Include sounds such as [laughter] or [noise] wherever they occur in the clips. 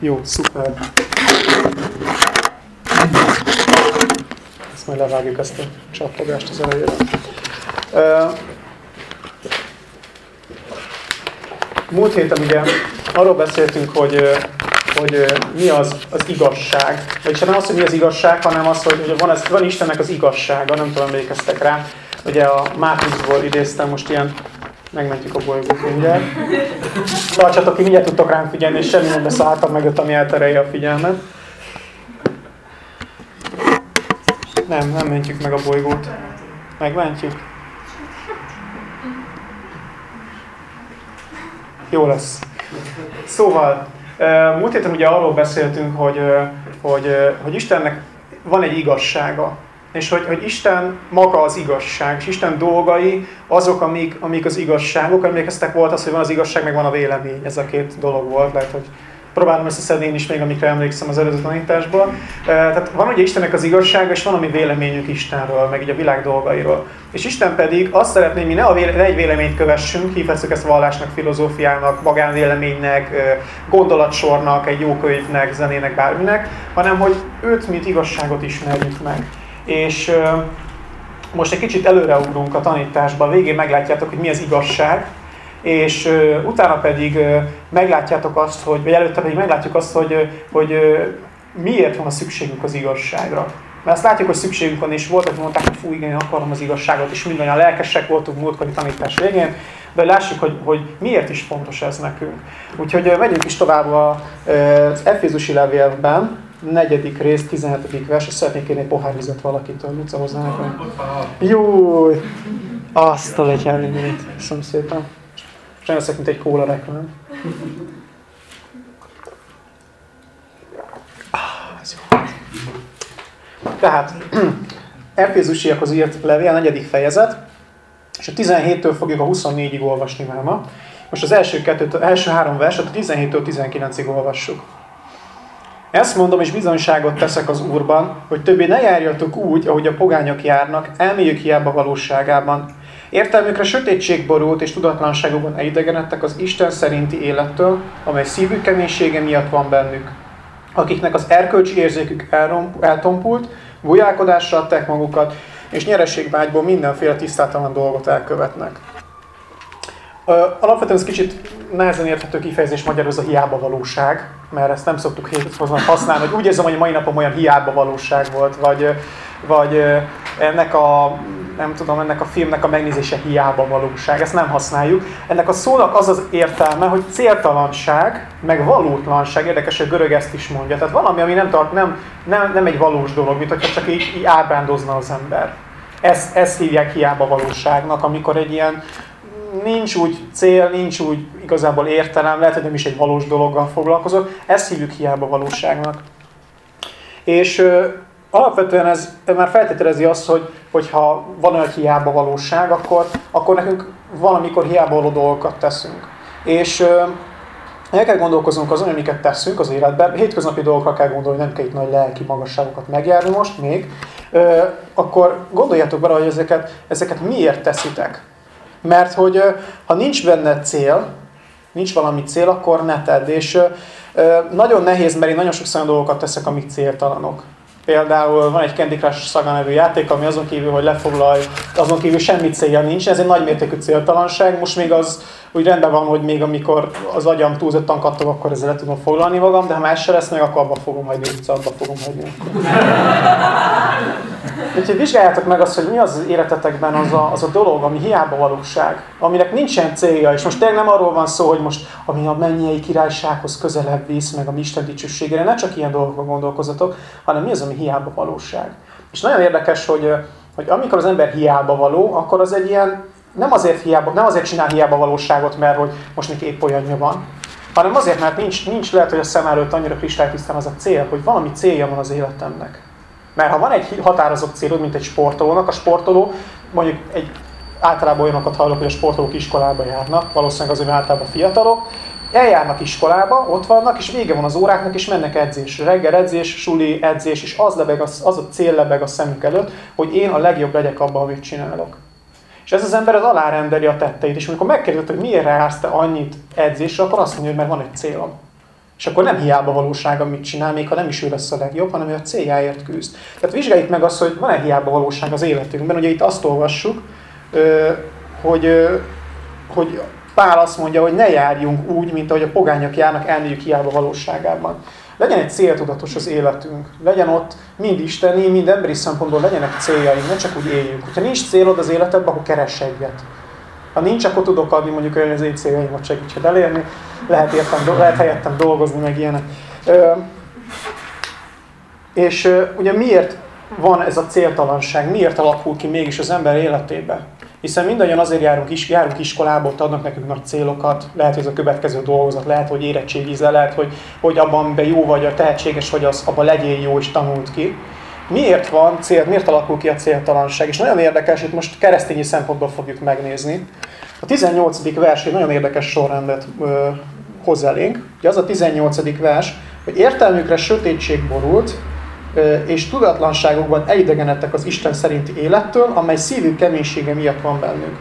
Jó, szuper. Ezt majd levágjuk ezt a csappogást az elejére. Múlt héten ugye arról beszéltünk, hogy, hogy mi az, az igazság. Vagyis nem az, hogy mi az igazság, hanem az, hogy van, ez, van Istennek az igazsága, nem tudom, emlékeztek rá. Ugye a Mátrixból idéztem most ilyen megmentjük a bolygót mindjárt. Tartsatok ki, mindjárt tudtok rám figyelni, és semmi nem beszálltam meg, ami elterelje a figyelmet. Nem, nem mentjük meg a bolygót. Megmentjük? Jó lesz. Szóval, múlt héten ugye arról beszéltünk, hogy, hogy, hogy Istennek van egy igazsága. És hogy, hogy Isten maga az igazság, és Isten dolgai azok, amik, amik az igazságok. Emlékeztek volt az, hogy van az igazság, meg van a vélemény. Ez a két dolog volt, lehet, hogy próbálom összeszedni én is még, amikre emlékszem az előző tanításból. Tehát van ugye Istennek az igazsága, és van a mi véleményünk Istenről, meg így a világ dolgairól. És Isten pedig azt szeretné, hogy mi ne, a véle, ne egy véleményt kövessünk, hívhatjuk ezt vallásnak, filozófiának, magánvéleménynek, gondolatsornak, egy jó könyvnek, zenének, bárminek, hanem hogy őt, mint igazságot ismerjük meg. És most egy kicsit előreugrunk a tanításba, végén meglátjátok, hogy mi az igazság, és utána pedig meglátjátok azt, hogy, vagy előtte pedig meglátjuk azt, hogy, hogy miért van a szükségünk az igazságra. Mert azt látjuk, hogy szükségünk van, és volt, hogy mondták, hogy fú, igen, akarom az igazságot, és mindannyian lelkesek voltunk múltkori tanítás végén, de lássuk, hogy, hogy miért is fontos ez nekünk. Úgyhogy megyünk is tovább az Efézusi levélben, negyedik rész, 17. vers, szeretnék kérni egy pohár vizet valakitől, Luca hozzá nekem. Jó, azt a legyen, Köszönöm szépen. És mint egy kóla reklám. Ah, Tehát, [clears throat] Efézusiakhoz írt levél, negyedik fejezet, és a 17-től fogjuk a 24-ig olvasni már ma. Most az első, kettőt, első három verset a 17-től 19-ig olvassuk. Ezt mondom, és bizonyságot teszek az Úrban, hogy többé ne járjatok úgy, ahogy a pogányok járnak, elmélyük hiába valóságában. Értelmükre sötétség borult, és tudatlanságukban elidegenedtek az Isten szerinti élettől, amely szívük keménysége miatt van bennük. Akiknek az erkölcsi érzékük eltompult, gulyálkodásra adták magukat, és nyereségvágyból mindenféle tisztátalan dolgot elkövetnek. Alapvetően ez kicsit nehezen érthető kifejezés magyarul az a hiába valóság, mert ezt nem szoktuk hétfőzben használni, hogy úgy érzem, hogy a mai napom olyan hiába valóság volt, vagy, vagy ennek a, nem tudom, ennek a filmnek a megnézése hiába valóság. Ezt nem használjuk. Ennek a szónak az az értelme, hogy céltalanság, meg valótlanság. Érdekes, hogy görög ezt is mondja. Tehát valami, ami nem, tart, nem, nem, nem egy valós dolog, mint hogyha csak így, így ábrándozna az ember. Ezt, ezt hívják hiába valóságnak, amikor egy ilyen nincs úgy cél, nincs úgy igazából értelem, lehet, hogy nem is egy valós dologgal foglalkozok, ezt hívjuk hiába valóságnak. És ö, alapvetően ez már feltételezi azt, hogy, hogyha van olyan hiába valóság, akkor, akkor nekünk valamikor hiába való dolgokat teszünk. És ö, el kell gondolkoznunk azon, amiket teszünk az életben. Hétköznapi dolgokra kell gondolni, nem kell itt nagy lelki magasságokat megjárni most még. Ö, akkor gondoljátok bele, hogy ezeket, ezeket miért teszitek. Mert hogy ha nincs benne cél, nincs valami cél, akkor ne tedd. És nagyon nehéz, mert én nagyon sokszor olyan dolgokat teszek, amik céltalanok. Például van egy Candy Crush Saga nevű játék, ami azon kívül, hogy lefoglalj, azon kívül semmi célja nincs. Ez egy nagymértékű céltalanság. Most még az úgy rendben van, hogy még amikor az agyam túlzottan kattog, akkor ezzel le tudom foglalni magam, de ha más se lesz meg, akkor abba fogom hagyni, utca, abba fogom hagyni. Úgyhogy vizsgáljátok meg azt, hogy mi az az életetekben az a, az a dolog, ami hiába valóság, aminek nincsen célja, és most tényleg nem arról van szó, hogy most ami a mennyei királysághoz közelebb visz, meg a mi Isten dicsőségére, ne csak ilyen dolgokban gondolkozatok, hanem mi az, ami hiába valóság. És nagyon érdekes, hogy, hogy amikor az ember hiába való, akkor az egy ilyen, nem azért, hiába, nem azért csinál hiába valóságot, mert hogy most neki épp olyanja van, hanem azért, mert nincs, nincs lehet, hogy a szem előtt annyira kristálytisztán az a cél, hogy valami célja van az életemnek. Mert ha van egy határozott célod, mint egy sportolónak, a sportoló mondjuk egy általában olyanokat hallok, hogy a sportolók iskolába járnak, valószínűleg azért, általában fiatalok, eljárnak iskolába, ott vannak, és vége van az óráknak, és mennek edzés. Reggel edzés, suli, edzés, és az, lebeg, az, az a cél lebeg a szemük előtt, hogy én a legjobb legyek abban, amit csinálok. És ez az ember az alárendeli a tetteit, és amikor megkérdezett, hogy miért jársz te annyit edzésre, akkor azt mondja, hogy mert van egy célom. És akkor nem hiába valóság, amit csinál, még ha nem is ő lesz a legjobb, hanem ő a céljáért küzd. Tehát vizsgáljuk meg azt, hogy van-e hiába valóság az életünkben. Ugye itt azt olvassuk, hogy, hogy Pál azt mondja, hogy ne járjunk úgy, mint ahogy a pogányok járnak, elmélyük hiába valóságában. Legyen egy céltudatos az életünk. Legyen ott mind isteni, mind emberi szempontból legyenek céljaink, ne csak úgy éljünk. Ha nincs célod az életedben, akkor keress egyet. Ha nincs, akkor tudok adni mondjuk az én céljaimat segítsen elérni. Lehet, értem, lehet helyettem dolgozni, meg ilyenek. Ö, és ö, ugye miért van ez a céltalanság? Miért alakul ki mégis az ember életébe? Hiszen mindannyian azért járunk, is, járunk iskolába, ott adnak nekünk nagy célokat, lehet, hogy ez a következő dolgozat, lehet, hogy érettségizel, lehet, hogy, hogy abban be jó vagy, a tehetséges vagy, az, abban legyél jó és tanult ki. Miért van cél, miért alakul ki a céltalanság? És nagyon érdekes, itt most keresztényi szempontból fogjuk megnézni. A 18. vers egy nagyon érdekes sorrendet ö, hoz elénk. Ugye az a 18. vers, hogy értelmükre sötétség borult, és tudatlanságokban elidegenedtek az Isten szerinti élettől, amely szívük keménysége miatt van bennük.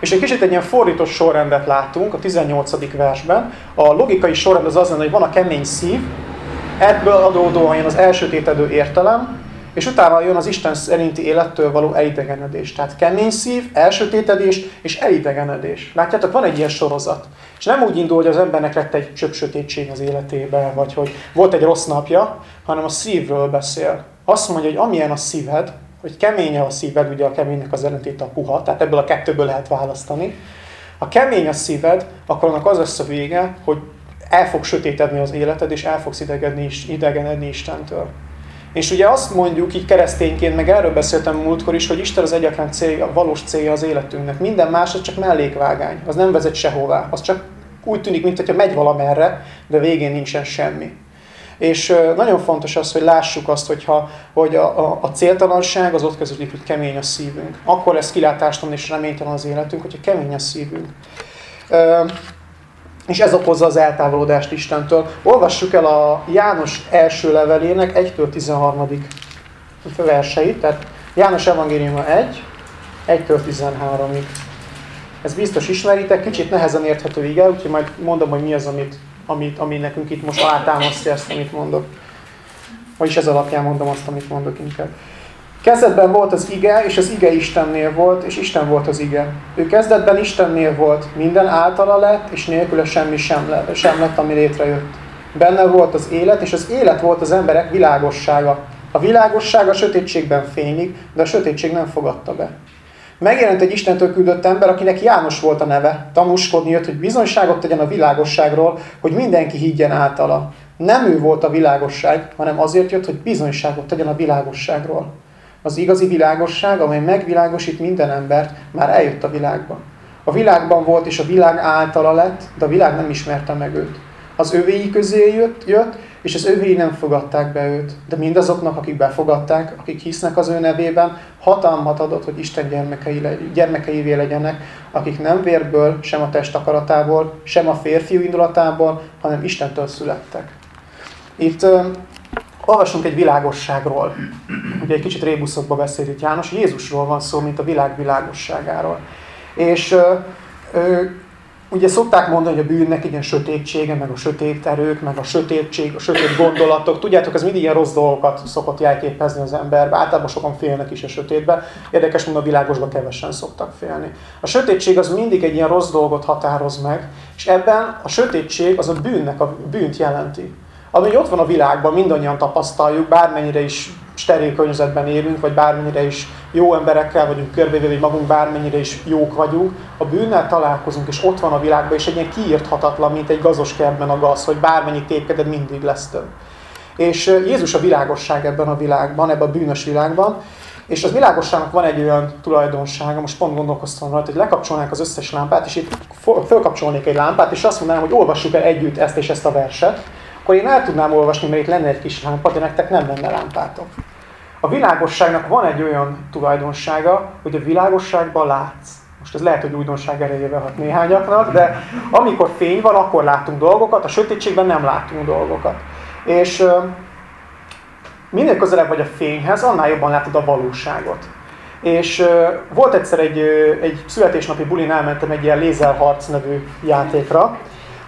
És egy kicsit egy ilyen fordított sorrendet látunk a 18. versben. A logikai sorrend az az hogy van a kemény szív, ebből adódóan jön az elsötétedő értelem, és utána jön az Isten szerinti élettől való elidegenedés. Tehát kemény szív, elsötétedés és elidegenedés. Látjátok, van egy ilyen sorozat. És nem úgy indul, hogy az embernek lett egy csöpp sötétség az életébe, vagy hogy volt egy rossz napja, hanem a szívről beszél. Azt mondja, hogy amilyen a szíved, hogy kemény a szíved, ugye a keménynek az ellentét a puha, tehát ebből a kettőből lehet választani. Ha kemény a szíved, akkor annak az lesz a vége, hogy el fog sötétedni az életed, és el fogsz idegedni, idegenedni Istentől. És ugye azt mondjuk így keresztényként, meg erről beszéltem múltkor is, hogy Isten az egyetlen célja, a valós célja az életünknek. Minden más az csak mellékvágány, az nem vezet sehová. Az csak úgy tűnik, mintha megy valamerre, de végén nincsen semmi. És nagyon fontos az, hogy lássuk azt, hogyha, hogy a, a, a céltalanság az ott kezdődik, hogy kemény a szívünk. Akkor lesz kilátástalan és reménytelen az életünk, hogyha kemény a szívünk. És ez okozza az eltávolodást Istentől. Olvassuk el a János első levelének 1-től 13. verseit, tehát János evangéliuma 1, 1-től 13-ig. Ez biztos ismeritek, kicsit nehezen érthető ige, úgyhogy majd mondom, hogy mi az, amit, amit, ami nekünk itt most alátámasztja ezt, amit mondok. Vagyis ez alapján mondom azt, amit mondok inkább. Kezdetben volt az ige, és az ige Istennél volt, és Isten volt az ige. Ő kezdetben Istennél volt, minden általa lett, és nélküle semmi sem, le, sem lett, ami létrejött. Benne volt az élet, és az élet volt az emberek világossága. A világosság a sötétségben fénylik, de a sötétség nem fogadta be. Megjelent egy Istentől küldött ember, akinek János volt a neve. Tanúskodni jött, hogy bizonyságot tegyen a világosságról, hogy mindenki higgyen általa. Nem ő volt a világosság, hanem azért jött, hogy bizonyságot tegyen a világosságról. Az igazi világosság, amely megvilágosít minden embert, már eljött a világba. A világban volt, és a világ általa lett, de a világ nem ismerte meg őt. Az övéi közé jött, jött és az övéi nem fogadták be őt. De mindazoknak, akik befogadták, akik hisznek az ő nevében, hatalmat adott, hogy Isten gyermekei, gyermekeivé legyenek, akik nem vérből, sem a test akaratából, sem a férfiú indulatából, hanem Istentől születtek. Itt Olvasunk egy világosságról. Ugye egy kicsit rébuszokba beszél itt János. Jézusról van szó, mint a világ világosságáról. És ö, ö, ugye szokták mondani, hogy a bűnnek ilyen sötétsége, meg a sötét erők, meg a sötétség, a sötét gondolatok. Tudjátok, ez mindig ilyen rossz dolgokat szokott jelképezni az emberbe. Általában sokan félnek is a sötétbe. Érdekes módon a világosba kevesen szoktak félni. A sötétség az mindig egy ilyen rossz dolgot határoz meg, és ebben a sötétség az a bűnnek a bűnt jelenti ami ott van a világban, mindannyian tapasztaljuk, bármennyire is steril környezetben élünk, vagy bármennyire is jó emberekkel vagyunk körbevéve, vagy magunk bármennyire is jók vagyunk, a bűnnel találkozunk, és ott van a világban, és egy ilyen kiírthatatlan, mint egy gazos kertben a gaz, hogy bármennyi tépkeded, mindig lesz több. És Jézus a világosság ebben a világban, ebben a bűnös világban, és az világosságnak van egy olyan tulajdonsága, most pont gondolkoztam rajta, hogy lekapcsolnánk az összes lámpát, és itt fölkapcsolnék egy lámpát, és azt mondanám, hogy olvassuk el együtt ezt és ezt a verset, akkor én el tudnám olvasni, mert itt lenne egy kis lámpa, de nektek nem lenne lámpátok. A világosságnak van egy olyan tulajdonsága, hogy a világosságban látsz. Most ez lehet, hogy újdonság erejével hat néhányaknak, de amikor fény van, akkor látunk dolgokat, a sötétségben nem látunk dolgokat. És minél közelebb vagy a fényhez, annál jobban látod a valóságot. És volt egyszer egy, egy születésnapi bulin, elmentem egy ilyen lézerharc nevű játékra,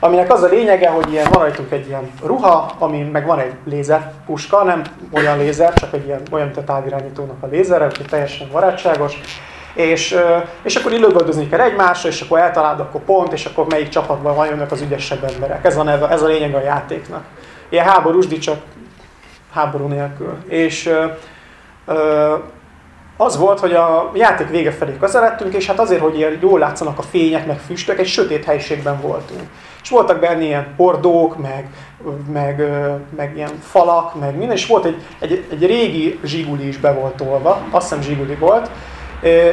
aminek az a lényege, hogy ilyen, van rajtunk egy ilyen ruha, ami meg van egy lézerpuska, nem olyan lézer, csak egy ilyen, olyan, mint a távirányítónak a lézere, hogy teljesen barátságos, és, és akkor így lövöldözni kell egymásra, és akkor eltalálod, akkor pont, és akkor melyik csapatban van jönnek az ügyesebb emberek. Ez a, neve, ez a lényeg a játéknak. Ilyen háborús, csak háború nélkül. És ö, az volt, hogy a játék vége felé közeledtünk, és hát azért, hogy ilyen jól látszanak a fények, meg füstök, egy sötét helyiségben voltunk. És voltak benne ilyen hordók, meg, meg, meg ilyen falak, meg minden, és volt egy, egy, egy régi zsiguli is be volt tolva, azt hiszem zsiguli volt,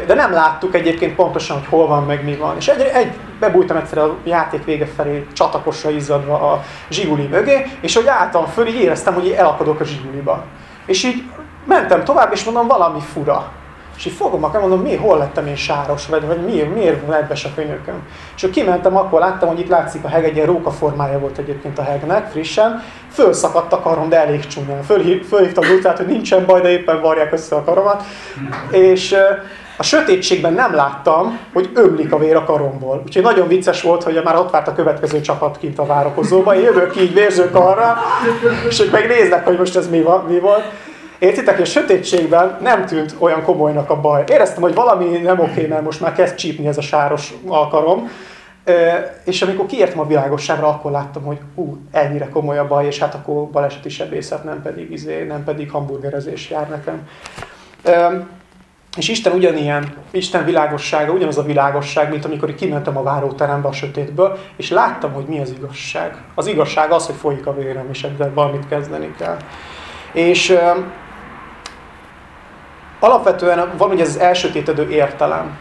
de nem láttuk egyébként pontosan, hogy hol van, meg mi van. És egy, egy bebújtam egyszer a játék vége felé csatakosra izzadva a zsiguli mögé, és hogy álltam föl, így éreztem, hogy elakadok a zsiguliba. És így mentem tovább, és mondom, valami fura. És így fogom, akkor mondom, mi, hol lettem én sáros, vagy, vagy miért, miért nedves a könyököm. És akkor kimentem, akkor láttam, hogy itt látszik a heg, egy ilyen róka formája volt egyébként a hegnek, frissen. Fölszakadt a karom, de elég csúnyán. Fölhív, fölhívtam hogy nincsen baj, de éppen varják össze a karomat. És a sötétségben nem láttam, hogy ömlik a vér a karomból. Úgyhogy nagyon vicces volt, hogy már ott várt a következő csapat kint a várakozóba. Én jövök így vérzők arra, és hogy megnéznek, hogy most ez mi, van, mi volt. Értitek, hogy a sötétségben nem tűnt olyan komolynak a baj. Éreztem, hogy valami nem oké, mert most már kezd csípni ez a sáros alkarom. És amikor kiértem a világosságra, akkor láttam, hogy ú, ennyire komoly a baj, és hát akkor baleseti sebészet, nem pedig, izé, nem pedig hamburgerezés jár nekem. És Isten ugyanilyen, Isten világossága, ugyanaz a világosság, mint amikor kimentem a váróterembe a sötétből, és láttam, hogy mi az igazság. Az igazság az, hogy folyik a vérem, és ebben valamit kezdeni kell. És Alapvetően van ugye az elsötétedő értelem.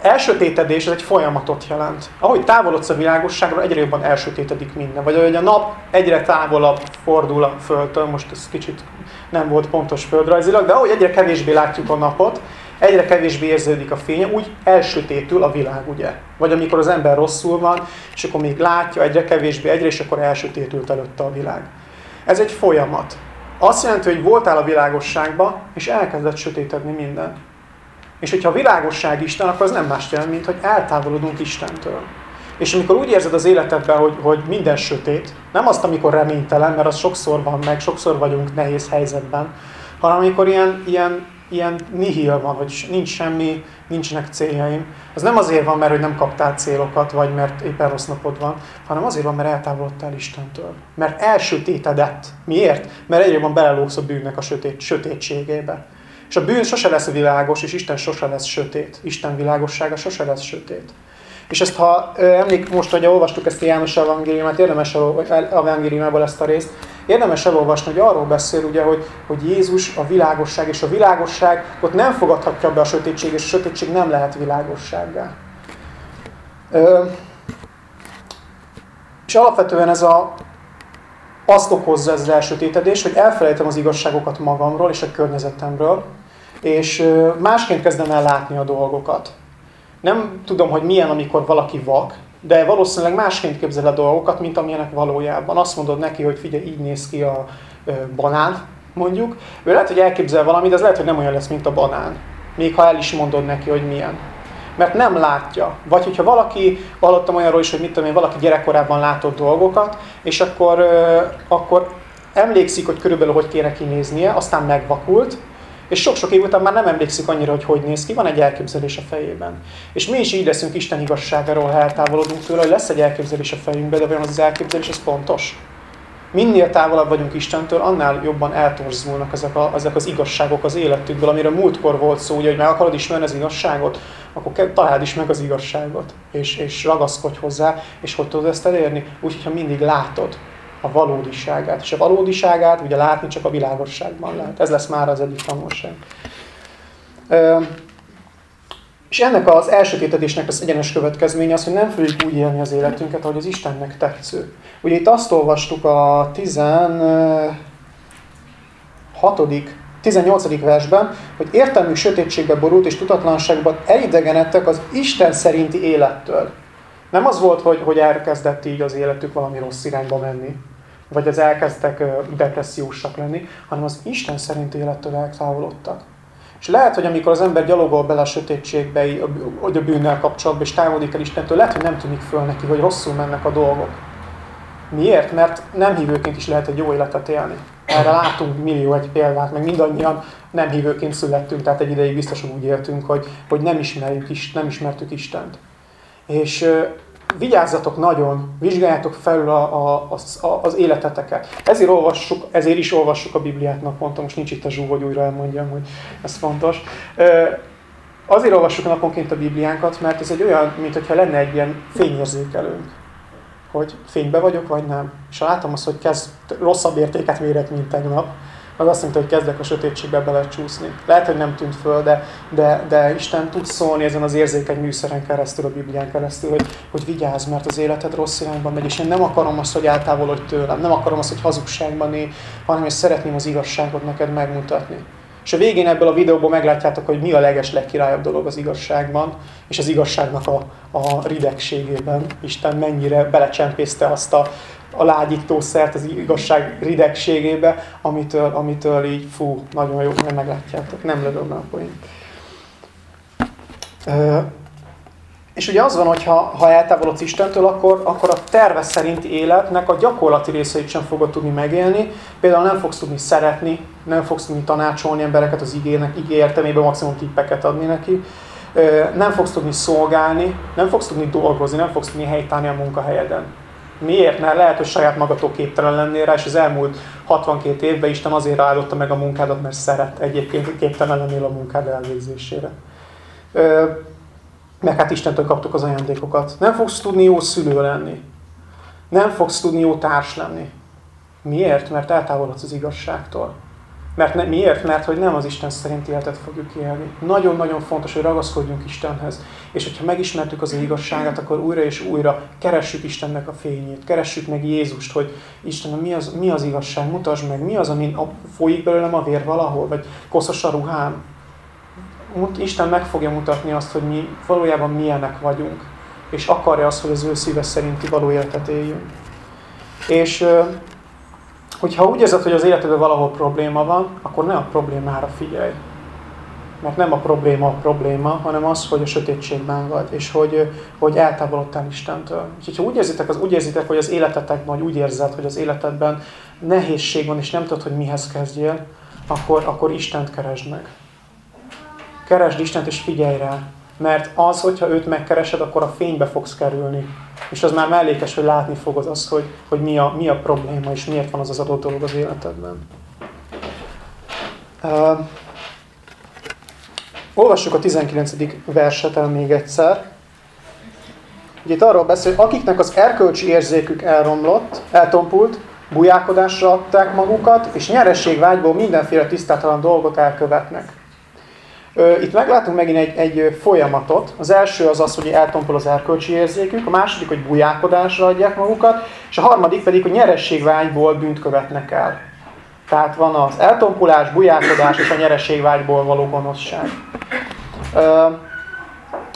Elsötétedés ez egy folyamatot jelent. Ahogy távolodsz a világosságról, egyre jobban elsötétedik minden. Vagy ahogy a nap egyre távolabb fordul a Földtől, most ez kicsit nem volt pontos földrajzilag, de ahogy egyre kevésbé látjuk a napot, egyre kevésbé érződik a fény, úgy elsötétül a világ, ugye? Vagy amikor az ember rosszul van, és akkor még látja egyre kevésbé, egyre, és akkor elsötétült előtte a világ. Ez egy folyamat. Azt jelenti, hogy voltál a világosságban, és elkezdett sötétedni minden. És hogyha a világosság Isten, akkor az nem más jelent, mint hogy eltávolodunk Istentől. És amikor úgy érzed az életedben, hogy, hogy minden sötét, nem azt, amikor reménytelen, mert az sokszor van meg, sokszor vagyunk nehéz helyzetben, hanem amikor ilyen, ilyen ilyen nihil van, hogy nincs semmi, nincsenek céljaim. Az nem azért van, mert hogy nem kaptál célokat, vagy mert éppen rossz napod van, hanem azért van, mert eltávolodtál Istentől. Mert elsötétedett. Miért? Mert egyre jobban belelógsz a bűnnek a sötét, sötétségébe. És a bűn sose lesz világos, és Isten sose lesz sötét. Isten világossága sose lesz sötét. És ezt ha emlék most, hogy olvastuk ezt a János evangéliumát, érdemes evangéliumából ezt a részt, érdemes elolvasni, hogy arról beszél, ugye, hogy, hogy Jézus a világosság, és a világosság ott nem fogadhatja be a sötétség, és a sötétség nem lehet világossággá. Ö, és alapvetően ez a, azt okozza ez az elsötétedés, hogy elfelejtem az igazságokat magamról és a környezetemről, és másként kezdem el látni a dolgokat. Nem tudom, hogy milyen, amikor valaki vak, de valószínűleg másként képzel a dolgokat, mint amilyenek valójában. Azt mondod neki, hogy figyelj, így néz ki a banán, mondjuk. Ő lehet, hogy elképzel valamit, de az lehet, hogy nem olyan lesz, mint a banán. Még ha el is mondod neki, hogy milyen. Mert nem látja. Vagy hogyha valaki, hallottam olyanról is, hogy mit tudom én, valaki gyerekkorában látott dolgokat, és akkor, akkor emlékszik, hogy körülbelül hogy kéne kinéznie, aztán megvakult, és sok-sok év után már nem emlékszik annyira, hogy hogy néz ki, van egy elképzelés a fejében. És mi is így leszünk Isten igazságáról, ha eltávolodunk tőle, hogy lesz egy elképzelés a fejünkben, de vajon az, az elképzelés az pontos? Minél távolabb vagyunk Istentől, annál jobban eltorzulnak ezek, a, ezek az igazságok az életükből, amire múltkor volt szó, ugye, hogy meg akarod ismerni az igazságot, akkor találd is meg az igazságot, és, és ragaszkodj hozzá, és hogy tudod ezt elérni? Úgy, hogyha mindig látod, a valódiságát. És a valódiságát ugye látni csak a világosságban lehet. Ez lesz már az egyik tanulság. És ennek az elsötétedésnek az egyenes következménye az, hogy nem fogjuk úgy élni az életünket, ahogy az Istennek tetsző. Ugye itt azt olvastuk a 16. 18. versben, hogy értelmű sötétségbe borult és tudatlanságban elidegenedtek az Isten szerinti élettől. Nem az volt, hogy, hogy elkezdett így az életük valami rossz irányba menni, vagy az elkezdtek depressziósak lenni, hanem az Isten szerint élettől eltávolodtak. És lehet, hogy amikor az ember gyalogol bele a sötétségbe, hogy a bűnnel kapcsolatban, és távolodik el Istentől, lehet, hogy nem tűnik föl neki, hogy rosszul mennek a dolgok. Miért? Mert nem hívőként is lehet egy jó életet élni. Erre látunk millió egy példát, meg mindannyian nem hívőként születtünk, tehát egy ideig biztosan úgy éltünk, hogy, hogy nem, ismerjük is, nem ismertük Istent. És vigyázzatok nagyon, vizsgáljátok felül a, a, a, az életeteket. Ezért, olvassuk, ezért is olvassuk a Bibliát naponta, most nincs itt a zsú, hogy újra elmondjam, hogy ez fontos. Azért olvassuk naponként a Bibliánkat, mert ez egy olyan, mintha lenne egy ilyen fényérzékelőnk. Hogy fénybe vagyok, vagy nem. És látom azt, hogy kezd rosszabb értéket mérek, mint tegnap, az azt mondta, hogy kezdek a sötétségbe belecsúszni. Lehet, hogy nem tűnt föl, de, de, de Isten tud szólni ezen az érzékeny műszeren keresztül, a Biblián keresztül, hogy, hogy vigyázz, mert az életed rossz irányban megy, és én nem akarom azt, hogy eltávolodj tőlem, nem akarom azt, hogy hazugságban él, hanem hogy szeretném az igazságot neked megmutatni. És a végén ebből a videóból meglátjátok, hogy mi a leges legkirályabb dolog az igazságban, és az igazságnak a, a ridegségében. Isten mennyire belecsempészte azt a, a lágyítószert az igazság ridegségébe, amitől, amitől így, fú, nagyon jó, nem meglátjátok, nem lövöm a poént. És ugye az van, hogy ha, ha eltávolodsz Istentől, akkor, akkor a terve szerinti életnek a gyakorlati részeit sem fogod tudni megélni. Például nem fogsz tudni szeretni, nem fogsz tudni tanácsolni embereket az igének, igé értelmében maximum tippeket adni neki. Nem fogsz tudni szolgálni, nem fogsz tudni dolgozni, nem fogsz tudni helytállni a munkahelyeden. Miért? Mert lehet, hogy saját magatól képtelen lennél rá, és az elmúlt 62 évben Isten azért áldotta meg a munkádat, mert szeret egyébként képtelen lennél a munkád elvégzésére. Meg hát Istentől kaptuk az ajándékokat. Nem fogsz tudni jó szülő lenni. Nem fogsz tudni jó társ lenni. Miért? Mert eltávolodsz az igazságtól. Mert ne, miért? Mert hogy nem az Isten szerinti életet fogjuk élni. Nagyon-nagyon fontos, hogy ragaszkodjunk Istenhez. És hogyha megismertük az igazságát, akkor újra és újra keressük Istennek a fényét. Keressük meg Jézust, hogy Isten, mi az, mi az igazság? Mutasd meg, mi az, amin folyik belőlem a vér valahol? Vagy koszos a ruhám? Isten meg fogja mutatni azt, hogy mi valójában milyenek vagyunk. És akarja azt, hogy az ő szíve szerinti való életet éljünk. És hogyha úgy érzed, hogy az életedben valahol probléma van, akkor ne a problémára figyelj. Mert nem a probléma a probléma, hanem az, hogy a sötétségben vagy, és hogy, hogy eltávolodtál Istentől. Úgyhogy ha úgy érzitek, az, úgy érzitek, hogy az életetekben, vagy úgy érzed, hogy az életedben nehézség van, és nem tudod, hogy mihez kezdjél, akkor, akkor Istent keresd meg. Keresd Istent, és figyelj rá. Mert az, hogyha őt megkeresed, akkor a fénybe fogsz kerülni. És az már mellékes, hogy látni fogod azt, hogy, hogy mi, a, mi a probléma, és miért van az az adott dolog az életedben. Uh, olvassuk a 19. verset el még egyszer. Ugye itt arról beszél, akiknek az erkölcsi érzékük elromlott, eltompult, bujálkodásra adták magukat, és nyerességvágyból mindenféle tisztátalan dolgot elkövetnek. Itt meglátunk megint egy, egy folyamatot. Az első az az, hogy eltompol az erkölcsi érzékük, a második, hogy bujákodásra adják magukat, és a harmadik pedig, hogy nyerességvágyból bűnt követnek el. Tehát van az eltompulás, bujákodás és a nyerességvágyból való gonoszság.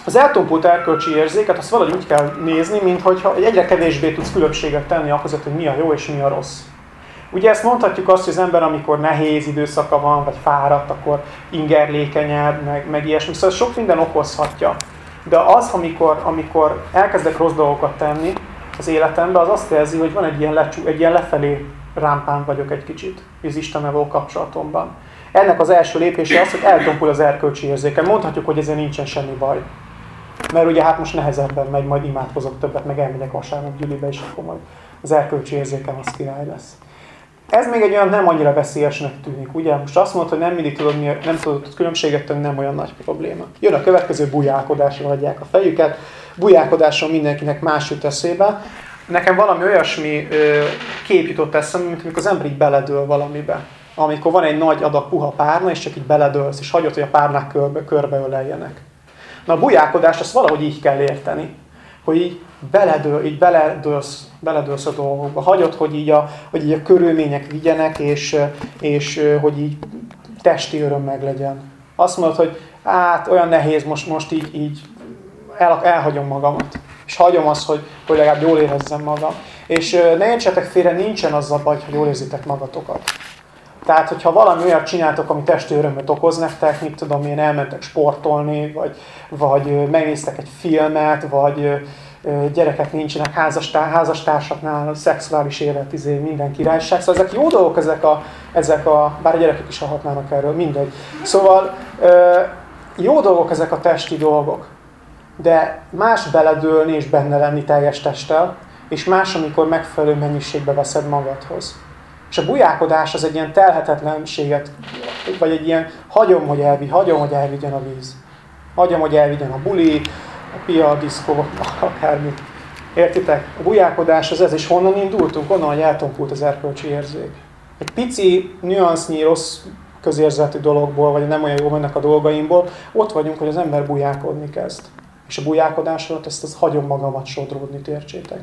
Az eltompult erkölcsi érzéket azt valahogy úgy kell nézni, mintha egyre kevésbé tudsz különbséget tenni ahhoz, hogy mi a jó és mi a rossz. Ugye ezt mondhatjuk azt, hogy az ember, amikor nehéz időszaka van, vagy fáradt, akkor ingerlékenyed, meg, meg ilyesmi. Szóval sok minden okozhatja. De az, amikor, amikor elkezdek rossz dolgokat tenni az életemben, az azt jelzi, hogy van egy ilyen, lecsú, egy ilyen lefelé rámpán vagyok egy kicsit az Istennel való kapcsolatomban. Ennek az első lépése az, hogy eltompul az erkölcsi érzéke. Mondhatjuk, hogy ezzel nincsen semmi baj. Mert ugye hát most nehezebben megy, majd imádkozok többet, meg elmegyek vasárnap gyűlibe, és akkor majd az erkölcsi érzékem az király lesz. Ez még egy olyan nem annyira veszélyesnek tűnik, ugye? Most azt mondod, hogy nem mindig tudod, nem tudod különbséget tenni, nem olyan nagy probléma. Jön a következő bujálkodásra adják a fejüket. Bujálkodáson mindenkinek más jut eszébe. Nekem valami olyasmi ö, kép jutott eszembe, mint amikor az ember így beledől valamibe. Amikor van egy nagy adag puha párna, és csak így beledőlsz, és hagyod, hogy a párnák körbe, körbeöleljenek. Na a bujálkodást azt valahogy így kell érteni, hogy így beledől, így beledőlsz, beledőlsz a dolgokba. Hagyod, hogy így a, hogy így a körülmények vigyenek, és, és hogy így testi öröm meg legyen. Azt mondod, hogy hát olyan nehéz, most, most így, így el, elhagyom magamat. És hagyom azt, hogy, hogy legalább jól érezzem magam. És ne értsetek félre, nincsen az a baj, hogy jól érzitek magatokat. Tehát, hogyha valami olyat csináltok, ami testi örömöt okoz nektek, mit tudom én, elmentek sportolni, vagy, vagy megnéztek egy filmet, vagy gyerekek nincsenek házastár, házastársaknál, szexuális élet, izé, minden királyság. Szóval ezek jó dolgok, ezek a, ezek a bár a gyerekek is hallhatnának erről, mindegy. Szóval jó dolgok ezek a testi dolgok, de más beledőlni és benne lenni teljes testtel, és más, amikor megfelelő mennyiségbe veszed magadhoz. És a bujákodás az egy ilyen telhetetlenséget, vagy egy ilyen hagyom, hogy elvi, hagyom, hogy elvigyen a víz. Hagyom, hogy elvigyen a buli, pia, diszkó, akármi. Értitek? A bujákodás az ez, és honnan indultunk? Onnan, hogy eltompult az erkölcsi érzék. Egy pici, nüansznyi rossz közérzetű dologból, vagy nem olyan jó mennek a dolgaimból, ott vagyunk, hogy az ember bujákodni kezd. És a bujákodás alatt ezt az hagyom magamat sodródni, értsétek.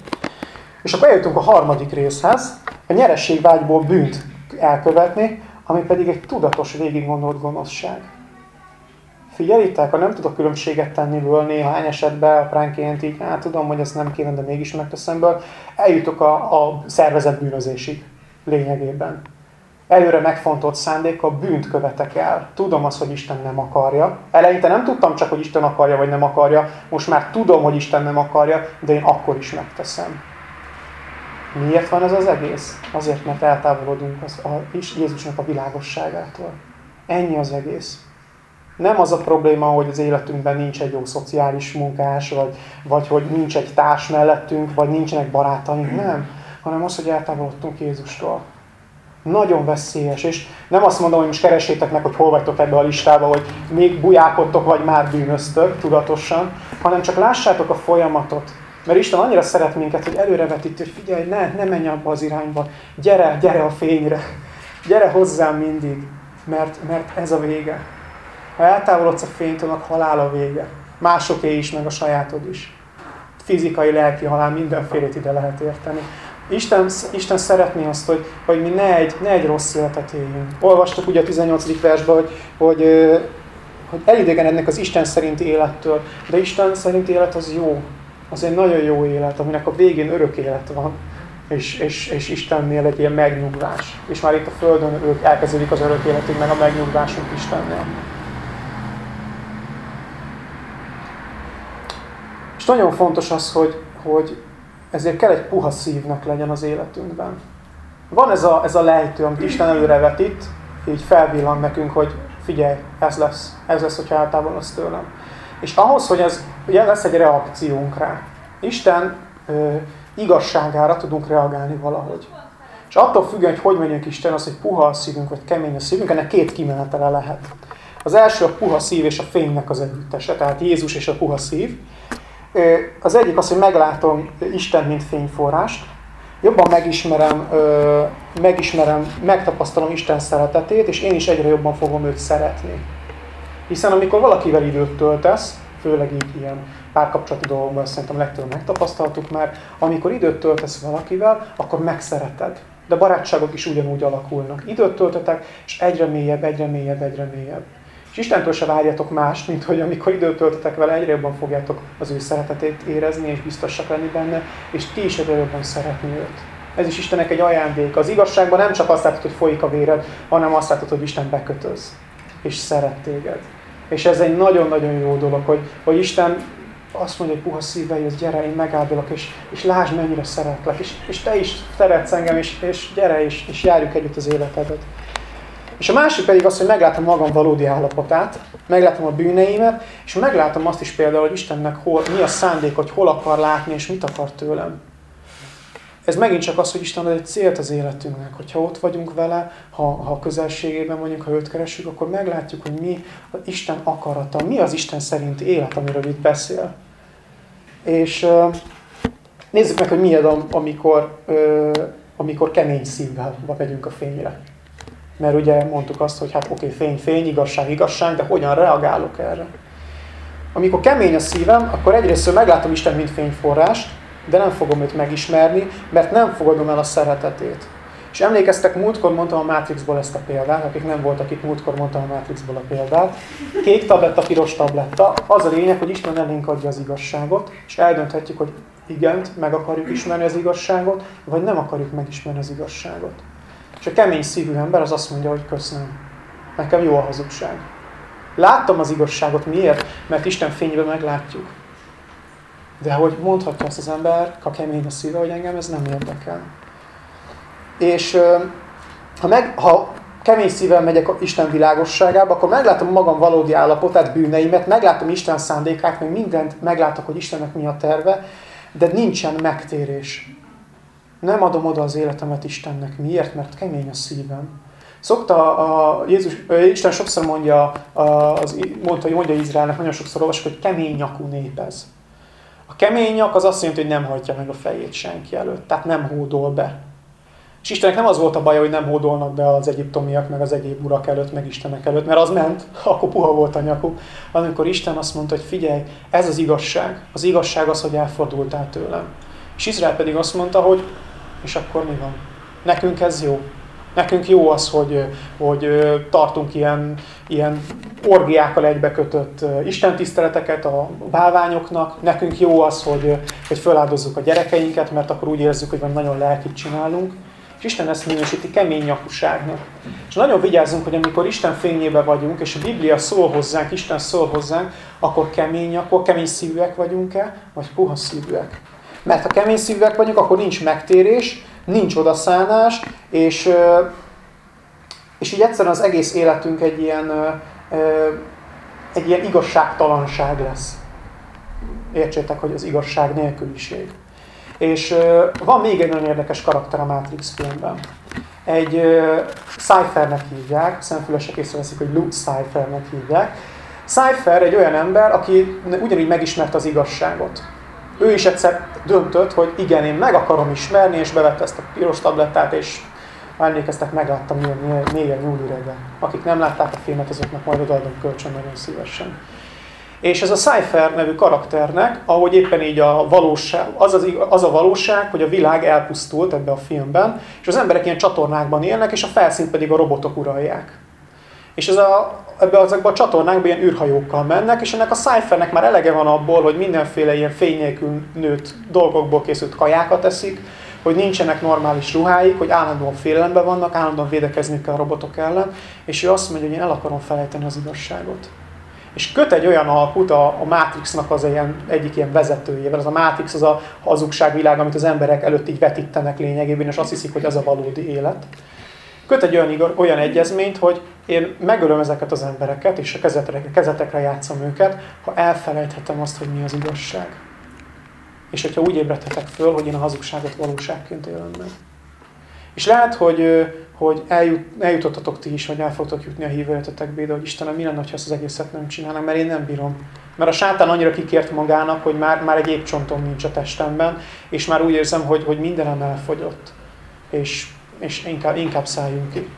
És akkor eljutunk a harmadik részhez, a nyerességvágyból bűnt elkövetni, ami pedig egy tudatos, végig gondolt gonoszság. Figyelitek, ha nem tudok különbséget tenni ből néhány esetben, apránként így, hát tudom, hogy ezt nem kéne, de mégis megteszem ből, eljutok a, a szervezet bűnözésig lényegében. Előre megfontolt szándékkal bűnt követek el. Tudom azt, hogy Isten nem akarja. Eleinte nem tudtam csak, hogy Isten akarja, vagy nem akarja. Most már tudom, hogy Isten nem akarja, de én akkor is megteszem. Miért van ez az egész? Azért, mert eltávolodunk az, a, Jézusnak a világosságától. Ennyi az egész. Nem az a probléma, hogy az életünkben nincs egy jó szociális munkás, vagy, vagy hogy nincs egy társ mellettünk, vagy nincsenek barátaink, nem. Hanem az, hogy eltávolodtunk Jézustól. Nagyon veszélyes, és nem azt mondom, hogy most keresétek meg, hogy hol vagytok ebbe a listába, hogy még bujálkodtok, vagy már bűnöztök tudatosan, hanem csak lássátok a folyamatot. Mert Isten annyira szeret minket, hogy előrevetít, hogy figyelj, ne, ne menj abba az irányba. Gyere, gyere a fényre. Gyere hozzám mindig, mert, mert ez a vége. Ha eltávolodsz a fénytől, akkor halál a vége. Másoké is, meg a sajátod is. Fizikai, lelki halál, mindenfélét ide lehet érteni. Isten, Isten szeretné azt, hogy, hogy mi ne egy, ne egy rossz életet éljünk. Olvastuk ugye a 18. versben, hogy, hogy, hogy elidegenednek az Isten szerinti élettől, de Isten szerinti élet az jó. Az egy nagyon jó élet, aminek a végén örök élet van. És, és, és Istennél egy ilyen megnyugvás. És már itt a Földön ők elkezdődik az örök életünk, meg a megnyugvásunk Istennél. És nagyon fontos az, hogy, hogy ezért kell egy puha szívnek legyen az életünkben. Van ez a, ez a lejtő, amit Isten előre vetít, így felvillan nekünk, hogy figyelj, ez lesz, ez lesz, hogyha eltávolodsz tőlem. És ahhoz, hogy ez ugye lesz egy reakciónk rá. Isten ö, igazságára tudunk reagálni valahogy. És attól függően, hogy hogy megyünk Isten, az, hogy puha a szívünk, vagy kemény a szívünk, ennek két kimenetele lehet. Az első a puha szív és a fénynek az együttese, tehát Jézus és a puha szív. Az egyik az, hogy meglátom Isten, mint fényforrást, jobban megismerem, megismerem, megtapasztalom Isten szeretetét, és én is egyre jobban fogom őt szeretni. Hiszen amikor valakivel időt töltesz, főleg így ilyen párkapcsolati dolgokban szerintem legtöbb megtapasztaltuk már, amikor időt töltesz valakivel, akkor megszereted. De barátságok is ugyanúgy alakulnak. Időt töltetek, és egyre mélyebb, egyre mélyebb, egyre mélyebb. És Istentől se várjatok más, mint hogy amikor időt töltetek vele, egyre jobban fogjátok az ő szeretetét érezni, és biztosak lenni benne, és ti is egyre jobban szeretni őt. Ez is Istennek egy ajándék. Az igazságban nem csak azt látod, hogy folyik a véred, hanem azt látod, hogy Isten bekötöz, és szeret téged. És ez egy nagyon-nagyon jó dolog, hogy, hogy Isten azt mondja, hogy puha szívvel jössz, gyere, én megáldolok, és, és lásd, mennyire szeretlek, és, és te is szeretsz engem, és, és gyere, és, és járjuk együtt az életedet. És a másik pedig az, hogy meglátom magam valódi állapotát, meglátom a bűneimet, és meglátom azt is például, hogy Istennek hol, mi a szándék, hogy hol akar látni, és mit akar tőlem. Ez megint csak az, hogy Isten ad egy célt az életünknek, hogyha ott vagyunk vele, ha, ha a közelségében vagyunk, ha őt keresünk, akkor meglátjuk, hogy mi az Isten akarata, mi az Isten szerinti élet, amiről itt beszél. És nézzük meg, hogy milyen, amikor, uh, amikor kemény szívvel megyünk a fényre. Mert ugye mondtuk azt, hogy hát oké, okay, fény, fény, igazság, igazság, de hogyan reagálok erre? Amikor kemény a szívem, akkor egyrészt meglátom Isten mint fényforrást, de nem fogom őt megismerni, mert nem fogadom el a szeretetét. És emlékeztek, múltkor mondtam a Matrixból ezt a példát, akik nem voltak itt, múltkor mondtam a Matrixból a példát. Kék tabletta, piros tabletta. Az a lényeg, hogy Isten elénk adja az igazságot, és eldönthetjük, hogy igent, meg akarjuk ismerni az igazságot, vagy nem akarjuk megismerni az igazságot. És a kemény szívű ember az azt mondja, hogy köszönöm. Nekem jó a hazugság. Láttam az igazságot. Miért? Mert Isten fényében meglátjuk. De hogy mondhatja azt az ember, ha kemény a szíve, hogy engem ez nem érdekel. És ha, meg, ha kemény szívvel megyek Isten világosságába, akkor meglátom magam valódi állapotát, bűneimet, meglátom Isten szándékát, meg mindent meglátok, hogy Istennek mi a terve, de nincsen megtérés. Nem adom oda az életemet Istennek. Miért? Mert kemény a szívem. Szokta a Jézus, Isten sokszor mondja, az, mondta, hogy mondja Izraelnek, nagyon sokszor olvasok, hogy kemény nyakú nép ez. A kemény nyak az azt jelenti, hogy nem hajtja meg a fejét senki előtt, tehát nem hódol be. És Istennek nem az volt a baja, hogy nem hódolnak be az egyiptomiak, meg az egyéb urak előtt, meg Istenek előtt, mert az ment, [laughs] akkor puha volt a nyakú. Amikor Isten azt mondta, hogy figyelj, ez az igazság. Az igazság az, hogy elfordultál tőlem. És Izrael pedig azt mondta, hogy és akkor mi van? Nekünk ez jó. Nekünk jó az, hogy, hogy tartunk ilyen, ilyen orgiákkal egybekötött istentiszteleteket a bálványoknak. Nekünk jó az, hogy, hogy feláldozzuk a gyerekeinket, mert akkor úgy érzük, hogy van nagyon lelkit csinálunk. És Isten ezt minősíti kemény nyakuságnak. És nagyon vigyázzunk, hogy amikor Isten fényébe vagyunk, és a Biblia szól hozzánk, Isten szól hozzánk, akkor kemény, akkor kemény szívűek vagyunk-e, vagy puha szívűek. Mert ha kemény szívűek vagyunk, akkor nincs megtérés, nincs odaszállás, és, és így egyszerűen az egész életünk egy ilyen, egy ilyen igazságtalanság lesz. Értsétek, hogy az igazság nélküliség. És van még egy nagyon érdekes karakter a Matrix filmben. Egy Cyphernek hívják, szemfülesek észreveszik, hogy Luke Cyphernek hívják. Cypher egy olyan ember, aki ugyanígy megismerte az igazságot ő is egyszer döntött, hogy igen, én meg akarom ismerni, és bevette ezt a piros tablettát, és emlékeztek, megláttam milyen mélyen nyúl ürege. Akik nem látták a filmet, azoknak majd odaadom kölcsön nagyon szívesen. És ez a Cypher nevű karakternek, ahogy éppen így a valóság, az, az, az a valóság, hogy a világ elpusztult ebbe a filmben, és az emberek ilyen csatornákban élnek, és a felszínt pedig a robotok uralják. És ez a, ebbe azokban a csatornákban ilyen űrhajókkal mennek, és ennek a Cyphernek már elege van abból, hogy mindenféle ilyen fénynélkül nőtt dolgokból készült kajákat eszik, hogy nincsenek normális ruháik, hogy állandóan félelemben vannak, állandóan védekezni kell a robotok ellen, és ő azt mondja, hogy én el akarom felejteni az igazságot. És köt egy olyan alkut a, a Matrixnak az ilyen, egyik ilyen vezetőjével. Az a Matrix az a hazugságvilág, amit az emberek előtt így vetítenek lényegében, és azt hiszik, hogy az a valódi élet köt egy olyan, olyan egyezményt, hogy én megölöm ezeket az embereket, és a kezetekre, kezetekre játszom őket, ha elfelejthetem azt, hogy mi az igazság. És hogyha úgy ébredhetek föl, hogy én a hazugságot valóságként élem meg. És lehet, hogy, hogy eljut, eljutottatok ti is, vagy el fogtok jutni a hívőletetekbe, de hogy Istenem, mi lenne, ha ezt az egészet nem csinálnám, mert én nem bírom. Mert a sátán annyira kikért magának, hogy már, már egy épcsontom nincs a testemben, és már úgy érzem, hogy, hogy mindenem elfogyott. És és inkább, inkább szálljunk ki.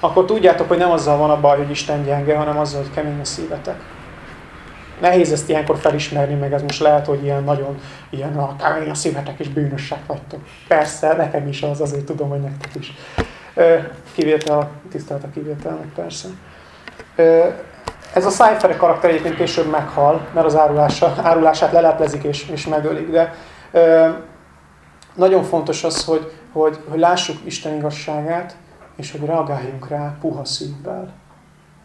Akkor tudjátok, hogy nem azzal van a baj, hogy Isten gyenge, hanem azzal, hogy kemény a szívetek. Nehéz ezt ilyenkor felismerni, meg ez most lehet, hogy ilyen nagyon ilyen a kemény a szívetek és bűnösek vagytok. Persze, nekem is az, azért tudom, hogy nektek is. Kivétel, tisztelt a kivételnek, persze. Ez a Cypher karakter egyébként később meghal, mert az árulása, árulását leleplezik és, és megölik, de nagyon fontos az, hogy, hogy, hogy lássuk Isten igazságát, és hogy reagáljunk rá puha szívvel.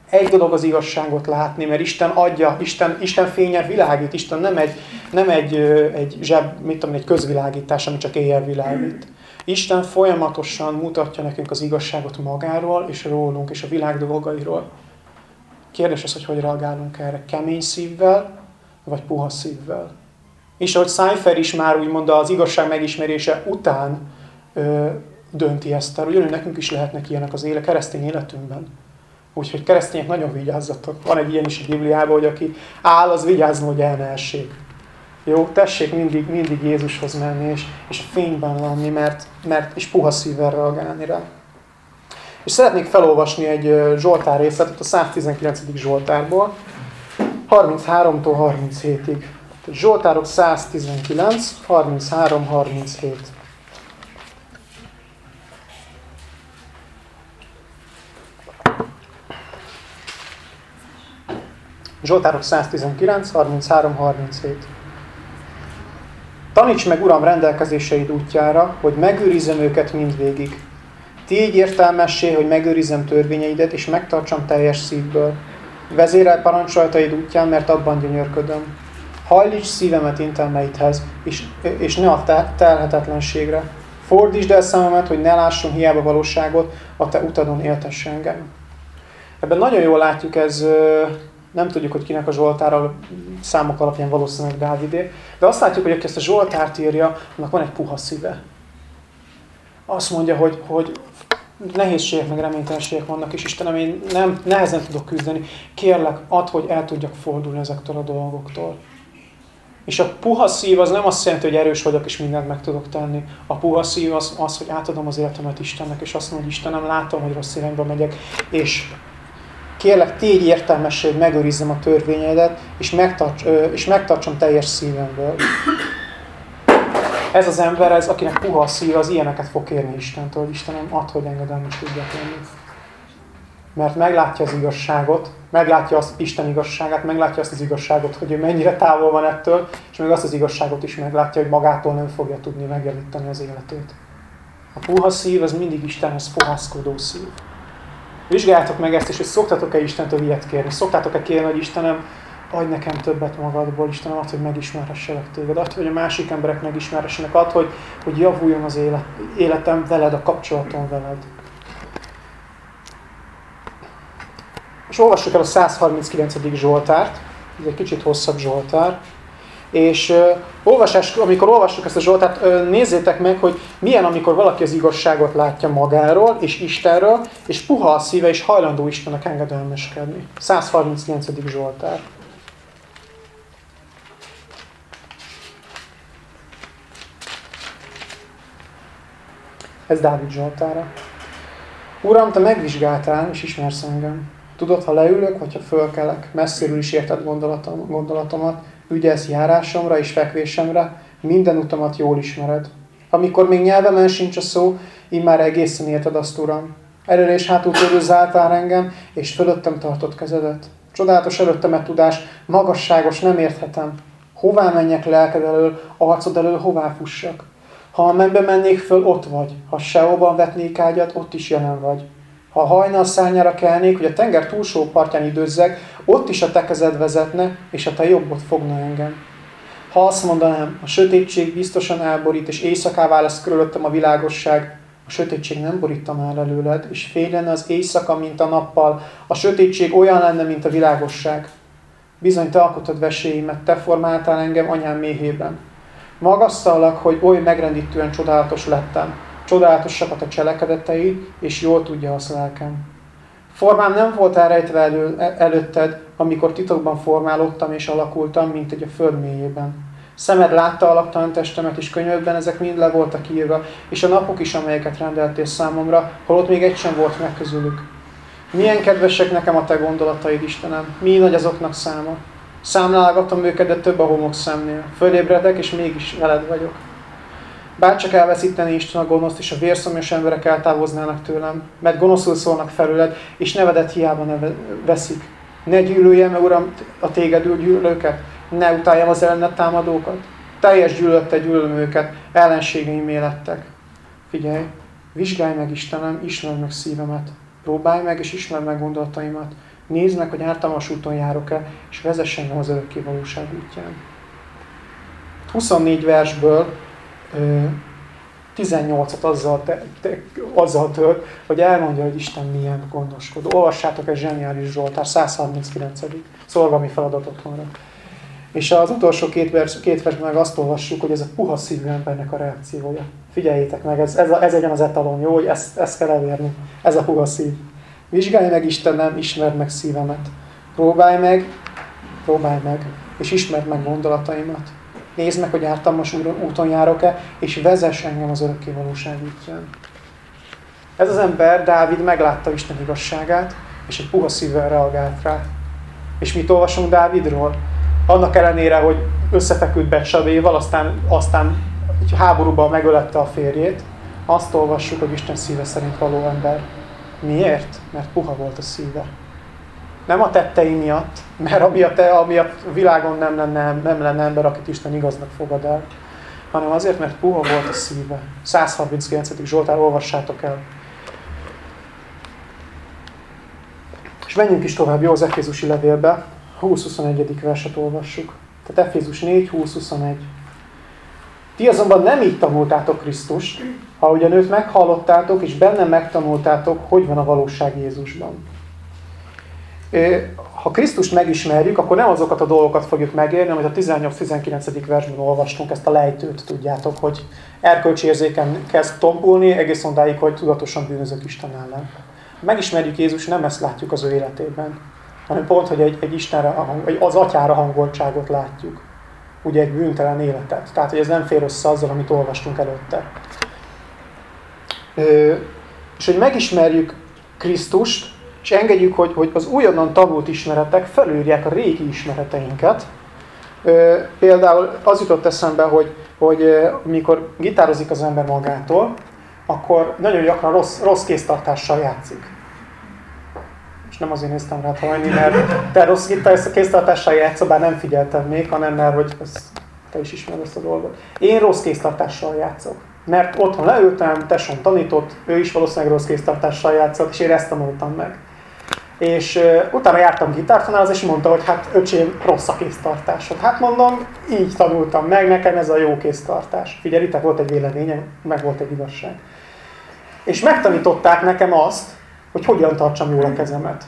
Egy dolog az igazságot látni, mert Isten adja, Isten, Isten fénye világít, Isten nem egy, nem egy, egy zseb, mit tudom, egy közvilágítás, ami csak éjjel világít. Isten folyamatosan mutatja nekünk az igazságot magáról, és rólunk, és a világ dolgairól. Kérdés az, hogy hogy reagálunk erre, kemény szívvel, vagy puha szívvel. És ahogy Cypher is már úgymond az igazság megismerése után ö, dönti ezt el, ugyanúgy nekünk is lehetnek ilyenek az éle, keresztény életünkben. Úgyhogy keresztények nagyon vigyázzatok. Van egy ilyen is a Bibliában, hogy aki áll, az vigyázni, hogy el. Jó, tessék mindig, mindig Jézushoz menni, és, és fényben lenni, mert, mert és puha szívvel reagálni rá. És szeretnék felolvasni egy Zsoltár részletet a 119. Zsoltárból, 33-tól 37-ig. Zsoltárok 119, 33-37. Zsoltárok 119, 33, 37. Taníts meg, Uram, rendelkezéseid útjára, hogy megőrizzem őket mindvégig. Tégy értelmessé, hogy megőrizzem törvényeidet, és megtartsam teljes szívből. Vezérel parancsolataid útján, mert abban gyönyörködöm. Hajlíts szívemet intelmeidhez, és, és ne a telhetetlenségre. Fordítsd el szememet, hogy ne lásson hiába valóságot, a te utadon éltess engem. Ebben nagyon jól látjuk, ez nem tudjuk, hogy kinek a Zsoltára számok alapján valószínűleg Dávidé, de azt látjuk, hogy aki ezt a Zsoltárt írja, annak van egy puha szíve. Azt mondja, hogy, hogy nehézségek, meg reménytelenségek vannak, és Istenem, én nem, nehezen tudok küzdeni. Kérlek, add, hogy el tudjak fordulni ezektől a dolgoktól. És a puha szív az nem azt jelenti, hogy erős vagyok, és mindent meg tudok tenni. A puha szív az, az hogy átadom az életemet Istennek, és azt mondom, hogy Istenem, látom, hogy rossz irányba megyek, és kérlek, tégy értelmessé, hogy megőrizzem a törvényedet, és, megtarts, és megtartsam teljes szívemből. Ez az ember, ez, akinek puha a szív, az ilyeneket fog kérni Istentől, hogy Istenem, add, hogy engedelmes tudjak lenni. Mert meglátja az igazságot, meglátja azt Isten igazságát, meglátja azt az igazságot, hogy ő mennyire távol van ettől, és meg azt az igazságot is meglátja, hogy magától nem fogja tudni megjavítani az életét. A puha szív az mindig Istenhez fohászkodó szív. Vizsgáljátok meg ezt, és hogy szoktatok-e Istentől ilyet kérni? Szoktátok-e kérni, hogy Istenem, adj nekem többet magadból, Istenem, add, hogy megismerhesselek téged, add, hogy a másik emberek megismerhessenek, add, hogy, hogy javuljon az élet, életem veled, a kapcsolatom veled. És olvassuk el a 139. Zsoltárt, ez egy kicsit hosszabb Zsoltár, és olvasás, amikor olvassuk ezt a Zsoltát, nézzétek meg, hogy milyen, amikor valaki az igazságot látja magáról és Istenről, és puha a szíve, és hajlandó Istennek engedelmeskedni. 139. Zsoltár. Ez Dávid Zsoltára. Uram, te megvizsgáltál, és ismersz engem. Tudod, ha leülök, vagy ha fölkelek, messziről is érted gondolatom, gondolatomat, ügyelsz járásomra és fekvésemre, minden utamat jól ismered. Amikor még nyelvemen sincs a szó, már egészen érted azt, Uram. Erről és hátul körülzáltál engem, és fölöttem tartott kezedet. Csodálatos előttemet tudás, magasságos, nem érthetem. Hová menjek lelked elől, arcod elől, hová fussak? Ha a menbe mennék föl, ott vagy. Ha sehova vetnék ágyat, ott is jelen vagy. Ha hajnal szányára kelnék, hogy a tenger túlsó partján időzzek, ott is a te kezed vezetne, és a te jobbot fogna engem. Ha azt mondanám, a sötétség biztosan elborít, és éjszakává lesz körülöttem a világosság, a sötétség nem borítta már előled, és fél lenne az éjszaka, mint a nappal, a sötétség olyan lenne, mint a világosság. Bizony te alkotod veséimet, te formáltál engem anyám méhében. Magasztalak, hogy oly megrendítően csodálatos lettem. Csodálatosakat a cselekedetei, és jól tudja azt lelkem. Formám nem volt elrejtve elő, előtted, amikor titokban formálódtam és alakultam, mint egy a föld mélyében. Szemed látta alaptalan testemet, és könyvekben ezek mind le voltak írva, és a napok is, amelyeket rendeltél számomra, holott még egy sem volt meg közülük. Milyen kedvesek nekem a te gondolataid, Istenem, mi nagy azoknak száma. Számlálgatom őket, de több a homok szemnél. Fölébredek, és mégis veled vagyok. Bárcsak elveszíteni Isten a gonoszt, és a vérszomjas emberek eltávoznának tőlem, mert gonoszul szólnak felüled, és nevedet hiába neve, veszik. Ne gyűlöljem, Uram, a téged gyűlölőket, ne utáljam az ellenet támadókat. Teljes gyűlölte gyűlölöm őket, ellenségeim lettek. Figyelj, vizsgálj meg Istenem, ismerd meg szívemet. Próbálj meg, és ismerd meg gondolataimat. Nézd meg, hogy ártalmas úton járok-e, és vezess engem az örökké valóság útján. 24 versből 18-at azzal, te, te, azzal tölt, hogy elmondja, hogy Isten milyen gondoskodó. Olvassátok egy zseniális Zsoltár, 139. szolgalmi feladat otthonra. És az utolsó két, vers, két versben meg azt olvassuk, hogy ez a puha szívű embernek a reakciója. Figyeljétek meg, ez, ez, a, ez legyen az etalon, jó, hogy ezt, ezt kell elérni. Ez a puha szív. Vizsgálj meg Istenem, ismerd meg szívemet. Próbálj meg, próbálj meg, és ismerd meg gondolataimat. Nézd meg, hogy ártalmas úton járok-e, és vezess engem az örökké valóság útján. Ez az ember, Dávid meglátta Isten igazságát, és egy puha szívvel reagált rá. És mit olvasunk Dávidról? Annak ellenére, hogy összefeküdt Betsabéval, aztán, aztán háborúban megölette a férjét, azt olvassuk, hogy Isten szíve szerint való ember. Miért? Mert puha volt a szíve nem a tettei miatt, mert ami a, világon nem lenne, nem lenne ember, akit Isten igaznak fogad el, hanem azért, mert puha volt a szíve. 139. Zsoltár, olvassátok el. És menjünk is tovább jó az Efézusi levélbe, 20-21. verset olvassuk. Tehát Efézus 4, 20-21. Ti azonban nem így tanultátok Krisztust, ahogyan őt meghallottátok, és bennem megtanultátok, hogy van a valóság Jézusban ha Krisztust megismerjük, akkor nem azokat a dolgokat fogjuk megérni, amit a 18-19. versben olvastunk, ezt a lejtőt tudjátok, hogy erkölcsi érzéken kezd tompulni, egész ondáig, hogy tudatosan bűnözök Isten ellen. Megismerjük Jézus, nem ezt látjuk az ő életében, hanem pont, hogy egy, egy Istenre, az atyára hangoltságot látjuk. Ugye egy bűntelen életet. Tehát, hogy ez nem fér össze azzal, amit olvastunk előtte. És hogy megismerjük Krisztust, és engedjük, hogy, hogy az újonnan tanult ismeretek felülják a régi ismereteinket. Például az jutott eszembe, hogy, hogy mikor gitározik az ember magától, akkor nagyon gyakran rossz, rossz kéztartással játszik. És nem azért néztem rád hajni, mert te rossz kéztartással játszol, bár nem figyeltem még, hanem mert hogy ezt, te is ismered ezt a dolgot. Én rossz kéztartással játszok. Mert otthon leültem, tesom tanított, ő is valószínűleg rossz kéztartással játszott, és én ezt tanultam meg. És uh, utána jártam gitártanárhoz, és mondta, hogy hát öcsém, rossz a kéztartásod. Hát mondom, így tanultam meg, nekem ez a jó kéztartás. Figyelitek, volt egy véleményem, meg volt egy igazság. És megtanították nekem azt, hogy hogyan tartsam jól a kezemet.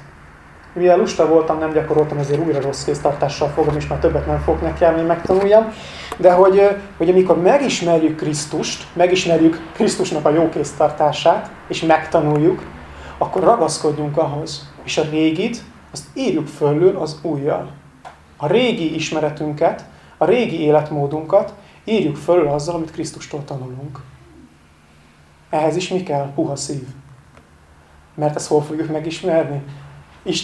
Mivel lusta voltam, nem gyakoroltam, ezért újra rossz kéztartással fogom, és már többet nem fogok nekiállni, hogy megtanuljam. De hogy, hogy amikor megismerjük Krisztust, megismerjük Krisztusnak a jó kéztartását, és megtanuljuk, akkor ragaszkodjunk ahhoz, és a régit, azt írjuk fölül az újjal. A régi ismeretünket, a régi életmódunkat írjuk fölül azzal, amit Krisztustól tanulunk. Ehhez is mi kell? Puha szív. Mert ezt hol fogjuk megismerni?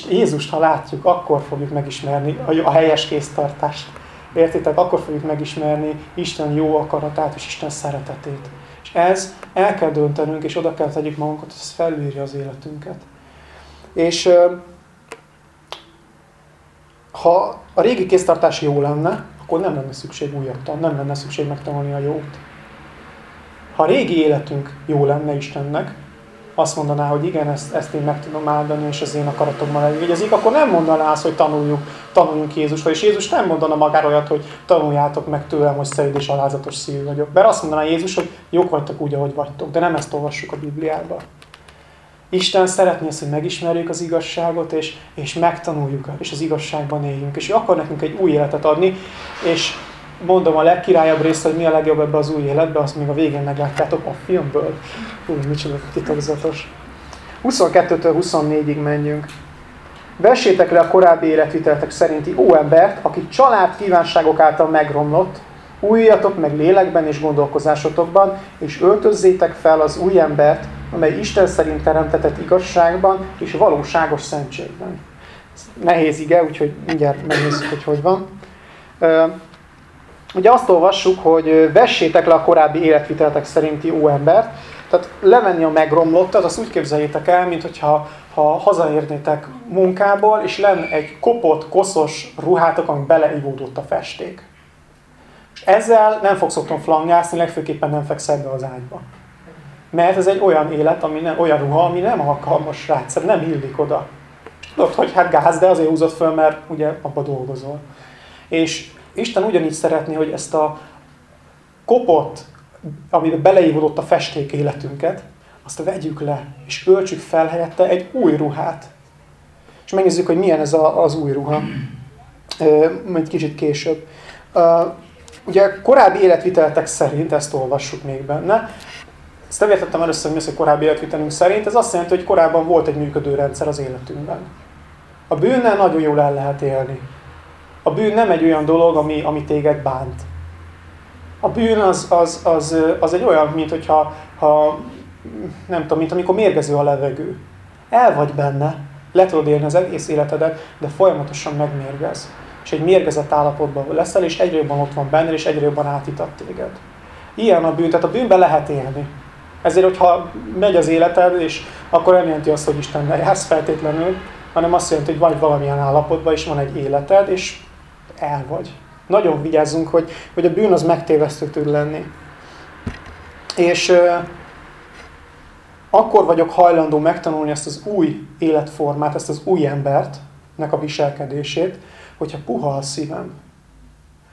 Jézust, ha látjuk, akkor fogjuk megismerni a helyes kéztartást. Értitek? Akkor fogjuk megismerni Isten jó akaratát és Isten szeretetét. És ez el kell döntenünk, és oda kell tegyük magunkat, hogy ez felülírja az életünket. És ha a régi kéztartás jó lenne, akkor nem lenne szükség újat, nem lenne szükség megtanulni a jót. Ha a régi életünk jó lenne Istennek, azt mondaná, hogy igen, ezt, ezt én meg tudom áldani, és az én akaratommal elvégyezik, akkor nem mondaná azt, hogy tanuljuk, tanuljunk Jézusra. És Jézus nem mondana magára olyat, hogy tanuljátok meg tőlem, hogy szerint és alázatos szívű vagyok. Mert azt mondaná Jézus, hogy jók vagytok úgy, ahogy vagytok. De nem ezt olvassuk a Bibliában. Isten szeretné azt, hogy megismerjük az igazságot, és, és megtanuljuk, és az igazságban éljünk. És ő akar nekünk egy új életet adni, és mondom a legkirályabb rész, hogy mi a legjobb ebbe az új életbe, azt még a végén meglátjátok a filmből. Hú, micsoda titokzatos. 22-től 24-ig menjünk. Vessétek le a korábbi életviteltek szerinti óembert, aki család kívánságok által megromlott, újjatok meg lélekben és gondolkozásotokban, és öltözzétek fel az új embert, amely Isten szerint teremtetett igazságban és valóságos szentségben. Ez nehéz ige, úgyhogy mindjárt megnézzük, hogy hogy van. Ugye azt olvassuk, hogy vessétek le a korábbi életviteltek szerinti óembert, tehát levenni a megromlottat, azt úgy képzeljétek el, mint hogyha ha hazaérnétek munkából, és lenne egy kopott, koszos ruhátok, ami beleivódott a festék. Ezzel nem fogsz otthon flangászni, legfőképpen nem fekszel be az ágyba. Mert ez egy olyan élet, ami nem, olyan ruha, ami nem alkalmas rá, nem illik oda. Tudod, hogy hát gáz, de azért húzott föl, mert ugye abba dolgozol. És Isten ugyanígy szeretné, hogy ezt a kopott, amiben beleívódott a festék életünket, azt vegyük le, és öltsük fel helyette egy új ruhát. És megnézzük, hogy milyen ez a, az új ruha, majd kicsit később. Ugye korábbi életviteltek szerint, ezt olvassuk még benne, ezt nem értettem először, hogy mi az, hogy korábbi életvitelünk szerint, ez azt jelenti, hogy korábban volt egy működő rendszer az életünkben. A bűnnel nagyon jól el lehet élni. A bűn nem egy olyan dolog, ami, ami téged bánt. A bűn az, az, az, az egy olyan, mint hogyha, ha, nem tudom, mint amikor mérgező a levegő. El vagy benne, le tudod élni az egész életedet, de folyamatosan megmérgez. És egy mérgezett állapotban leszel, és egyre jobban ott van benne, és egyre jobban átítat téged. Ilyen a bűn, tehát a bűnben lehet élni. Ezért, hogyha megy az életed, és akkor nem jelenti azt, hogy Istennel jársz feltétlenül, hanem azt jelenti, hogy vagy valamilyen állapotban, és van egy életed, és el vagy. Nagyon vigyázzunk, hogy, hogy a bűn az megtévesztő tud lenni. És akkor vagyok hajlandó megtanulni ezt az új életformát, ezt az új embert, nek a viselkedését, hogyha puha a szívem.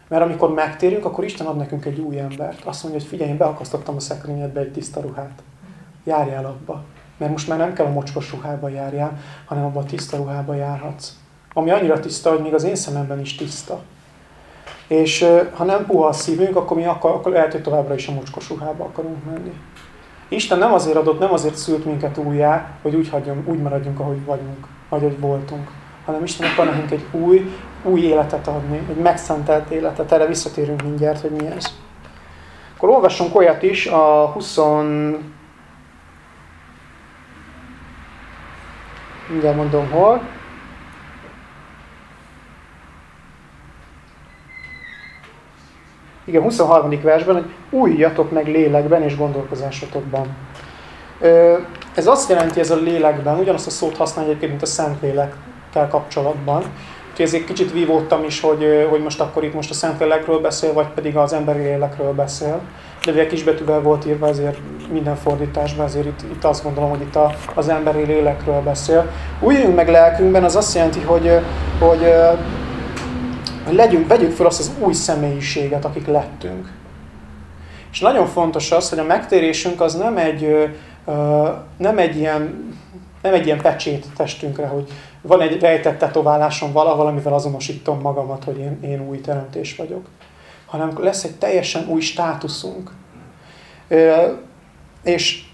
Mert amikor megtérünk, akkor Isten ad nekünk egy új embert. Azt mondja, hogy figyelj, én beakasztottam a szekrényedbe egy tiszta ruhát. Járjál abba. Mert most már nem kell a mocskos ruhába járjál, hanem abba a tiszta ruhába járhatsz. Ami annyira tiszta, hogy még az én szememben is tiszta. És ha nem puha a szívünk, akkor mi akkor, akkor lehet, hogy továbbra is a mocskos ruhába akarunk menni. Isten nem azért adott, nem azért szült minket újjá, hogy úgy, hagyjunk, úgy maradjunk, ahogy vagyunk, vagy hogy voltunk, hanem Isten akar nekünk egy új, új életet adni, egy megszentelt életet. Erre visszatérünk mindjárt, hogy mi ez. Akkor olvassunk olyat is, a 20... Mindjárt mondom hol. Igen, 23. versben, hogy újjatok meg lélekben és gondolkozásotokban. Ez azt jelenti, ez a lélekben, ugyanazt a szót használja egyébként, mint a Szentlélekkel kapcsolatban. Ezért kicsit vívódtam is, hogy, hogy most akkor itt most a Szentlélekről beszél, vagy pedig az emberi lélekről beszél. De ugye kisbetűvel volt írva, ezért minden fordításban, ezért itt, itt azt gondolom, hogy itt a, az emberi lélekről beszél. Újjunk meg lelkünkben, az azt jelenti, hogy, hogy hogy legyünk, vegyük fel azt az új személyiséget, akik lettünk. És nagyon fontos az, hogy a megtérésünk az nem egy, nem egy ilyen nem egy ilyen pecsét testünkre, hogy van egy rejtett tetoválásom valahol, amivel azonosítom magamat, hogy én, én új teremtés vagyok. Hanem lesz egy teljesen új státuszunk. És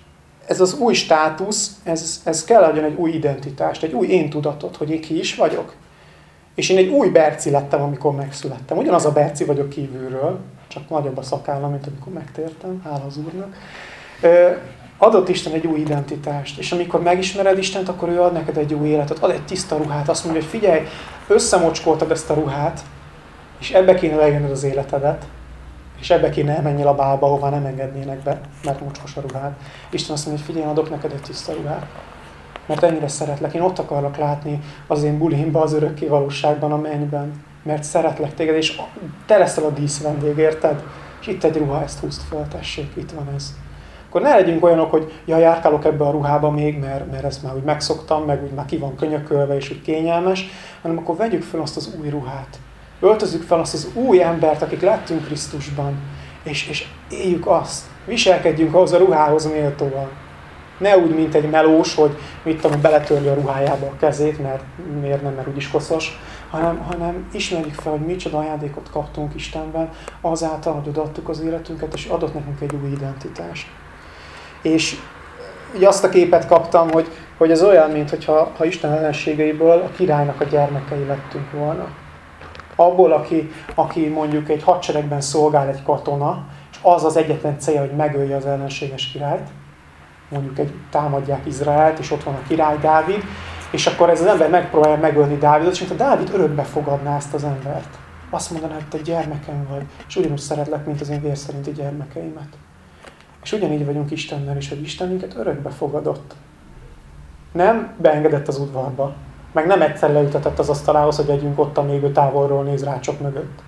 ez az új státusz, ez, ez kell legyen egy új identitást, egy új én tudatot, hogy én ki is vagyok. És én egy új Berci lettem, amikor megszülettem. Ugyanaz a Berci vagyok kívülről, csak nagyobb a szakállam, mint amikor megtértem, hála az Úrnak. Adott Isten egy új identitást, és amikor megismered Istent, akkor ő ad neked egy új életet, ad egy tiszta ruhát, azt mondja, hogy figyelj, összemocskoltad ezt a ruhát, és ebbe kéne lejönnöd az életedet, és ebbe kéne elmenjél a bálba, ahová nem engednének be, mert mocskos a ruhád. Isten azt mondja, hogy figyelj, adok neked egy tiszta ruhát mert ennyire szeretlek. Én ott akarlak látni az én bulimba, az örökké valóságban, a mennyben, mert szeretlek téged, és te leszel a díszvendég, érted? És itt egy ruha, ezt húzd fel, tessék, itt van ez. Akkor ne legyünk olyanok, hogy ja, járkálok ebbe a ruhába még, mert, mert ezt már úgy megszoktam, meg úgy már ki van könyökölve, és úgy kényelmes, hanem akkor vegyük fel azt az új ruhát. Öltözzük fel azt az új embert, akik lettünk Krisztusban, és, és éljük azt. Viselkedjünk ahhoz a ruhához méltóan. Ne úgy, mint egy melós, hogy mit tudom, beletörli a ruhájába a kezét, mert miért nem, mert úgyis koszos, hanem, hanem ismerjük fel, hogy micsoda ajándékot kaptunk Istenben, azáltal, hogy odaadtuk az életünket, és adott nekünk egy új identitást. És ugye azt a képet kaptam, hogy, hogy ez olyan, mintha ha Isten ellenségeiből a királynak a gyermekei lettünk volna. Abból, aki, aki mondjuk egy hadseregben szolgál egy katona, és az az egyetlen célja, hogy megölje az ellenséges királyt, mondjuk egy támadják Izraelt, és ott van a király Dávid, és akkor ez az ember megpróbálja megölni Dávidot, és mint a Dávid örökbe fogadná ezt az embert. Azt mondaná, hogy te gyermekem vagy, és ugyanúgy szeretlek, mint az én vér szerinti gyermekeimet. És ugyanígy vagyunk Istennel is, hogy Isten minket örökbe fogadott. Nem beengedett az udvarba, meg nem egyszer leütetett az asztalához, hogy együnk ott, amíg ő távolról néz rácsok mögött.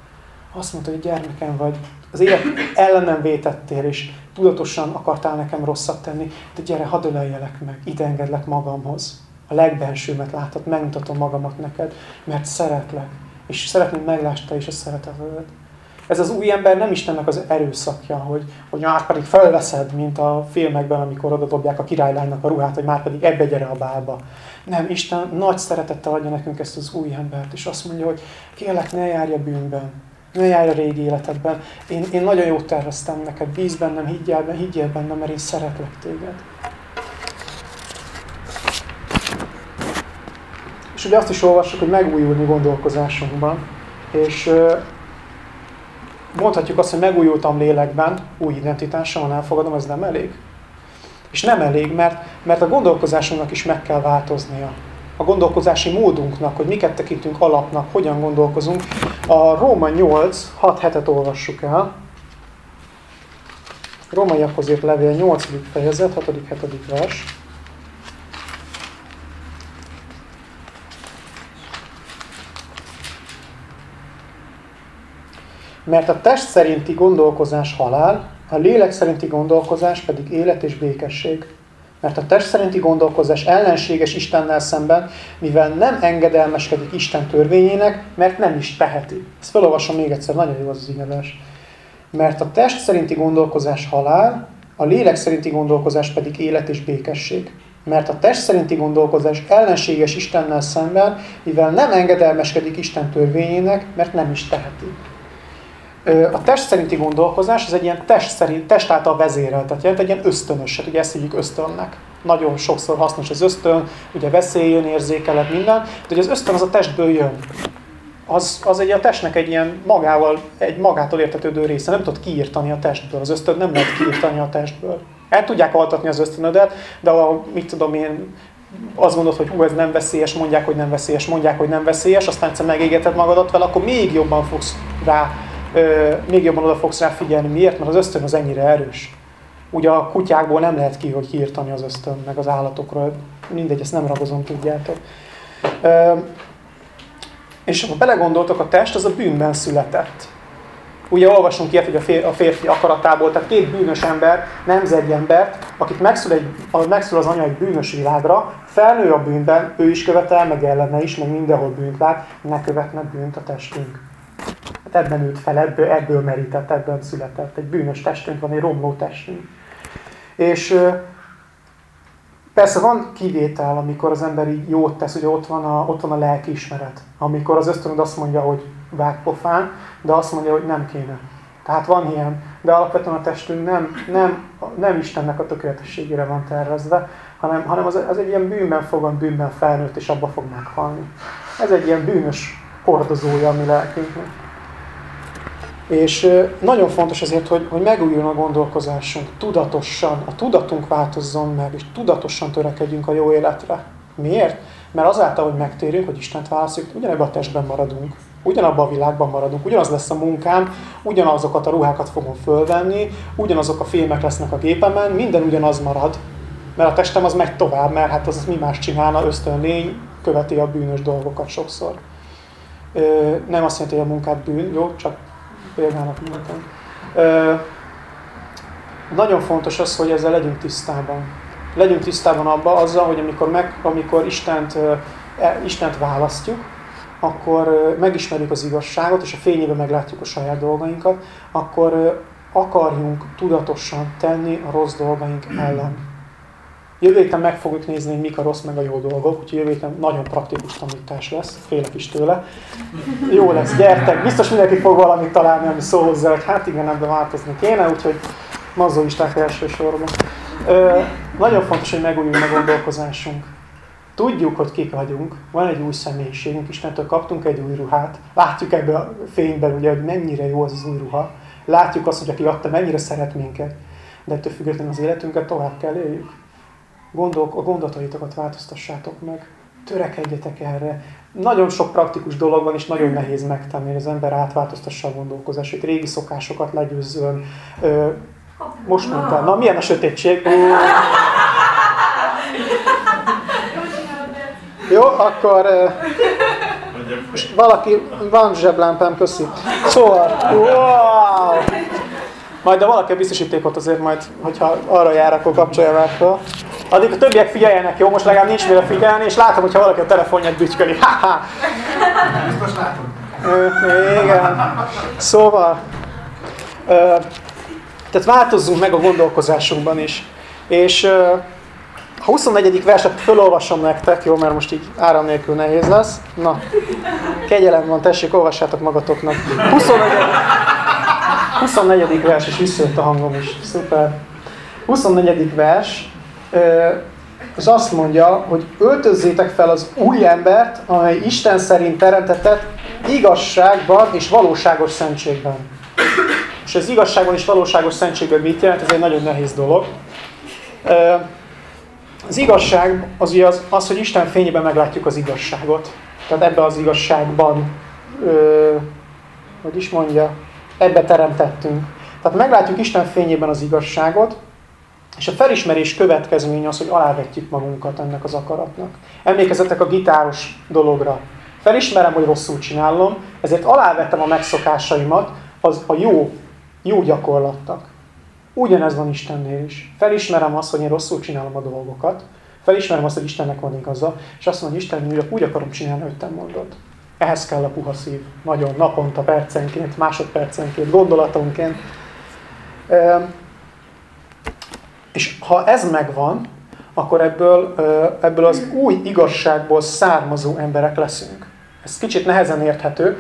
Azt mondta, hogy gyermekem vagy, az élet ellenem vétettél, és tudatosan akartál nekem rosszat tenni, de gyere, hadd öleljelek meg, ide engedlek magamhoz. A legbensőmet láthat, megmutatom magamat neked, mert szeretlek, és szeretném meglásd te is a szeretetedet. Ez az új ember nem Istennek az erőszakja, hogy, hogy már pedig felveszed, mint a filmekben, amikor oda dobják a királylánynak a ruhát, hogy már pedig ebbe gyere a bálba. Nem, Isten nagy szeretettel adja nekünk ezt az új embert, és azt mondja, hogy kérlek, ne járj a bűnben, ne járj a régi életedben. Én, én nagyon jót terveztem neked, bíz bennem, higgyel, higgyel bennem, mert én szeretlek téged. És ugye azt is olvassuk, hogy megújulni gondolkozásunkban. És mondhatjuk azt, hogy megújultam lélekben, új identitással, elfogadom, ez nem elég. És nem elég, mert, mert a gondolkozásunknak is meg kell változnia a gondolkozási módunknak, hogy miket tekintünk alapnak, hogyan gondolkozunk. A Róma 8, 6 hetet olvassuk el. Rómaiakhoz írt levél 8. fejezet, 6. 7. vers. Mert a test szerinti gondolkozás halál, a lélek szerinti gondolkozás pedig élet és békesség. Mert a test szerinti gondolkozás ellenséges Istennel szemben, mivel nem engedelmeskedik Isten törvényének, mert nem is teheti. Ezt felolvasom még egyszer, nagyon jó az igazás. Mert a test szerinti gondolkozás halál, a lélek szerinti gondolkozás pedig élet és békesség. Mert a test szerinti gondolkozás ellenséges Istennel szemben, mivel nem engedelmeskedik Isten törvényének, mert nem is teheti. A test szerinti gondolkozás, ez egy ilyen test, szerint, test által vezérelt, tehát jelent egy ilyen ösztönöset, ugye ezt hívjuk ösztönnek. Nagyon sokszor hasznos az ösztön, ugye veszélyön, érzékelet, minden, de ugye az ösztön az a testből jön. Az, az egy a testnek egy ilyen magával, egy magától értetődő része. Nem tudod kiírtani a testből. Az ösztön nem lehet kiírtani a testből. El tudják altatni az ösztönödet, de a, mit tudom én, azt gondolod, hogy hú, ez nem veszélyes, mondják, hogy nem veszélyes, mondják, hogy nem veszélyes, aztán egyszer megégeted magadat vele, akkor még jobban fogsz rá még jobban oda fogsz rá figyelni. Miért? Mert az ösztön az ennyire erős. Ugye a kutyákból nem lehet ki, hogy kiirtani az ösztön, meg az állatokról. Mindegy, ezt nem ragozom, tudjátok. És ha belegondoltok, a test az a bűnben született. Ugye olvasunk ilyet, hogy a férfi akaratából, tehát két bűnös ember nemz egy embert, akit megszül, egy, megszül az anya egy bűnös világra, felnő a bűnben, ő is követel, meg ellene is, meg mindenhol bűnt lát, ne követne bűnt a testünk. Hát ebben ült fel, ebből, ebből merített, ebben született. Egy bűnös testünk van, egy romló testünk. És persze van kivétel, amikor az ember így jót tesz, ugye ott van a, ott van a lelkiismeret. Amikor az ösztönöd azt mondja, hogy vág pofán, de azt mondja, hogy nem kéne. Tehát van ilyen, de alapvetően a testünk nem, nem, nem Istennek a tökéletességére van tervezve, hanem, hanem az, az egy ilyen bűnben fogant, bűnben felnőtt, és abba fog meghalni. Ez egy ilyen bűnös hordozója a mi lelkünknek. És nagyon fontos ezért, hogy, hogy megújuljon a gondolkozásunk, tudatosan, a tudatunk változzon meg, és tudatosan törekedjünk a jó életre. Miért? Mert azáltal, hogy megtérünk, hogy Istent választjuk, ugyanebben a testben maradunk, ugyanabban a világban maradunk, ugyanaz lesz a munkám, ugyanazokat a ruhákat fogom fölvenni, ugyanazok a filmek lesznek a gépemen, minden ugyanaz marad, mert a testem az megy tovább, mert hát az, az mi más csinálna, ösztönlény követi a bűnös dolgokat sokszor. Nem azt jelenti, hogy a munkát bűn, jó, csak példának mondtam. Ö, nagyon fontos az, hogy ezzel legyünk tisztában. Legyünk tisztában abban azzal, hogy amikor, meg, amikor Istent, e, Istent választjuk, akkor megismerjük az igazságot, és a fényében meglátjuk a saját dolgainkat, akkor akarjunk tudatosan tenni a rossz dolgaink ellen. Jövő héten meg fogjuk nézni, hogy mik a rossz meg a jó dolgok, úgyhogy jövő héten nagyon praktikus tanítás lesz, félek is tőle. Jó lesz, gyertek, biztos mindenki fog valamit találni, ami szól hozzá, hogy hát igen, ebben változni kéne, úgyhogy mazzolisták elsősorban. Ö, nagyon fontos, hogy megújuljon a gondolkozásunk. Tudjuk, hogy kik vagyunk, van egy új személyiségünk, Istentől kaptunk egy új ruhát, látjuk ebbe a fényben, ugye, hogy mennyire jó az az új ruha, látjuk azt, hogy aki adta, mennyire szeret minket, de ettől függetlenül az életünket tovább kell éljük gondol, a gondolataitokat változtassátok meg, törekedjetek erre. Nagyon sok praktikus dolog van, és nagyon nehéz megtenni, hogy az ember átváltoztassa a gondolkozását, régi szokásokat legyőzzön. Ö, most mondtam, na milyen a sötétség? Jó, akkor most valaki, van zseblámpám, köszi. Szóval, wow! Majd de valaki a biztosítékot azért majd, hogyha arra jár, akkor kapcsolja már fel. Addig a többiek figyeljenek, jó? Most legalább nincs mire figyelni, és látom, hogyha valaki a telefonját bütyköli. Ha-ha! Biztos látom. Igen. Szóval, ö, tehát változzunk meg a gondolkozásunkban is. És ö, a 24. verset felolvasom nektek, jó, mert most így áram nélkül nehéz lesz. Na, kegyelem van, tessék, olvassátok magatoknak. 24. 24. vers, és visszajött a hangom is. Szuper. 24. vers, az azt mondja, hogy öltözzétek fel az új embert, amely Isten szerint teremtetett igazságban és valóságos szentségben. És az igazságban és valóságos szentségben mit jelent? Ez egy nagyon nehéz dolog. Az igazság az, az, az hogy Isten fényében meglátjuk az igazságot. Tehát ebbe az igazságban, ö, hogy is mondja, ebbe teremtettünk. Tehát meglátjuk Isten fényében az igazságot, és a felismerés következménye az, hogy alávetjük magunkat ennek az akaratnak. Emlékezzetek a gitáros dologra. Felismerem, hogy rosszul csinálom, ezért alávettem a megszokásaimat az a jó, jó gyakorlattak. Ugyanez van Istennél is. Felismerem azt, hogy én rosszul csinálom a dolgokat, felismerem azt, hogy Istennek van igaza, és azt mondom, hogy Isten, úgy akarom csinálni, hogy te mondod. Ehhez kell a puha szív. Nagyon naponta, percenként, másodpercenként, gondolatonként. És ha ez megvan, akkor ebből, ebből az új igazságból származó emberek leszünk. Ez kicsit nehezen érthető.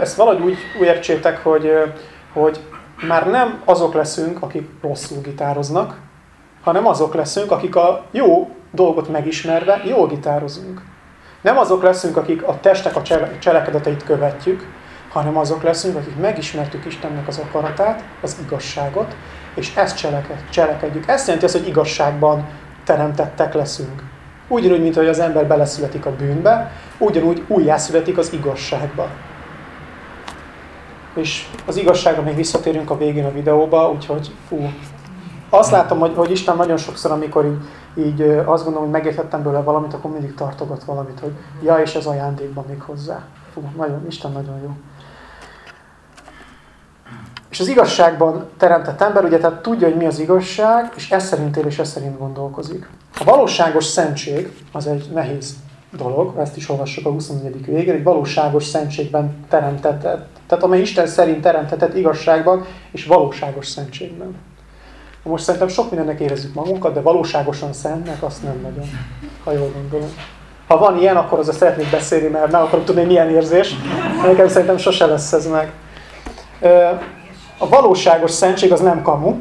Ezt valahogy úgy, úgy értsétek, hogy, hogy már nem azok leszünk, akik rosszul gitároznak, hanem azok leszünk, akik a jó dolgot megismerve jól gitározunk. Nem azok leszünk, akik a testek a cselekedeteit követjük, hanem azok leszünk, akik megismertük Istennek az akaratát, az igazságot, és ezt cseleked, cselekedjük. Ez jelenti azt, hogy igazságban teremtettek leszünk. Ugyanúgy, mint hogy az ember beleszületik a bűnbe, ugyanúgy újjászületik az igazságba. És az igazságra még visszatérünk a végén a videóba, úgyhogy fú, azt látom, hogy, hogy Isten nagyon sokszor, amikor így, így azt gondolom, hogy megértettem belőle valamit, akkor mindig tartogat valamit, hogy ja, és ez ajándékban még hozzá. Fú, nagyon, Isten nagyon jó. És az igazságban teremtett ember ugye tehát tudja, hogy mi az igazság, és ez szerint él, és ez szerint gondolkozik. A valóságos szentség az egy nehéz dolog, ezt is olvassuk a 24. végén, egy valóságos szentségben teremtett, tehát amely Isten szerint teremtetett igazságban és valóságos szentségben. Most szerintem sok mindennek érezzük magunkat, de valóságosan szentnek azt nem nagyon, ha jól gondolom. Ha van ilyen, akkor az szeretnék beszélni, mert nem akarok tudni, milyen érzés. Nekem szerintem sose lesz ez meg. A valóságos szentség az nem kamu,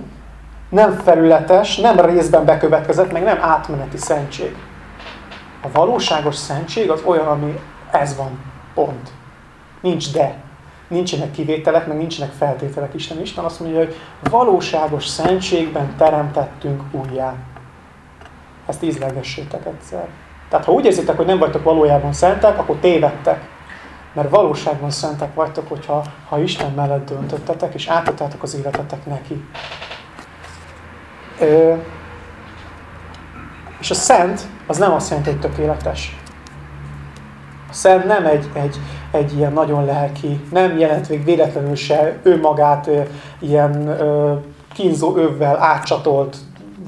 nem felületes, nem részben bekövetkezett, meg nem átmeneti szentség. A valóságos szentség az olyan, ami ez van, pont. Nincs de. Nincsenek kivételek, meg nincsenek feltételek. Isten Isten azt mondja, hogy valóságos szentségben teremtettünk újjá. Ezt ízlegessétek egyszer. Tehát ha úgy érzitek, hogy nem vagytok valójában szentek, akkor tévedtek. Mert valóságban szentek vagytok, hogyha ha Isten mellett döntöttetek, és átadtátok az életetek neki. Ö, és a szent, az nem azt jelenti, hogy tökéletes. A szent nem egy, egy, egy ilyen nagyon lelki, nem jelent még véletlenül se ő magát ilyen ö, kínzó övvel átcsatolt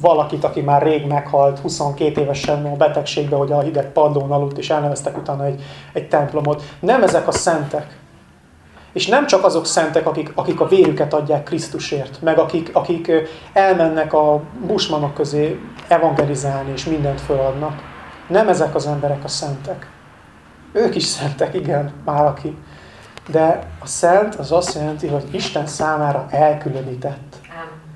valakit, aki már rég meghalt, 22 évesen a betegségbe, hogy a hideg padlón aludt, és elneveztek utána egy, egy templomot. Nem ezek a szentek. És nem csak azok szentek, akik, akik a vérüket adják Krisztusért, meg akik, akik elmennek a busmanok közé evangelizálni, és mindent föladnak. Nem ezek az emberek a szentek. Ők is szentek, igen, már aki. De a szent az azt jelenti, hogy Isten számára elkülönített.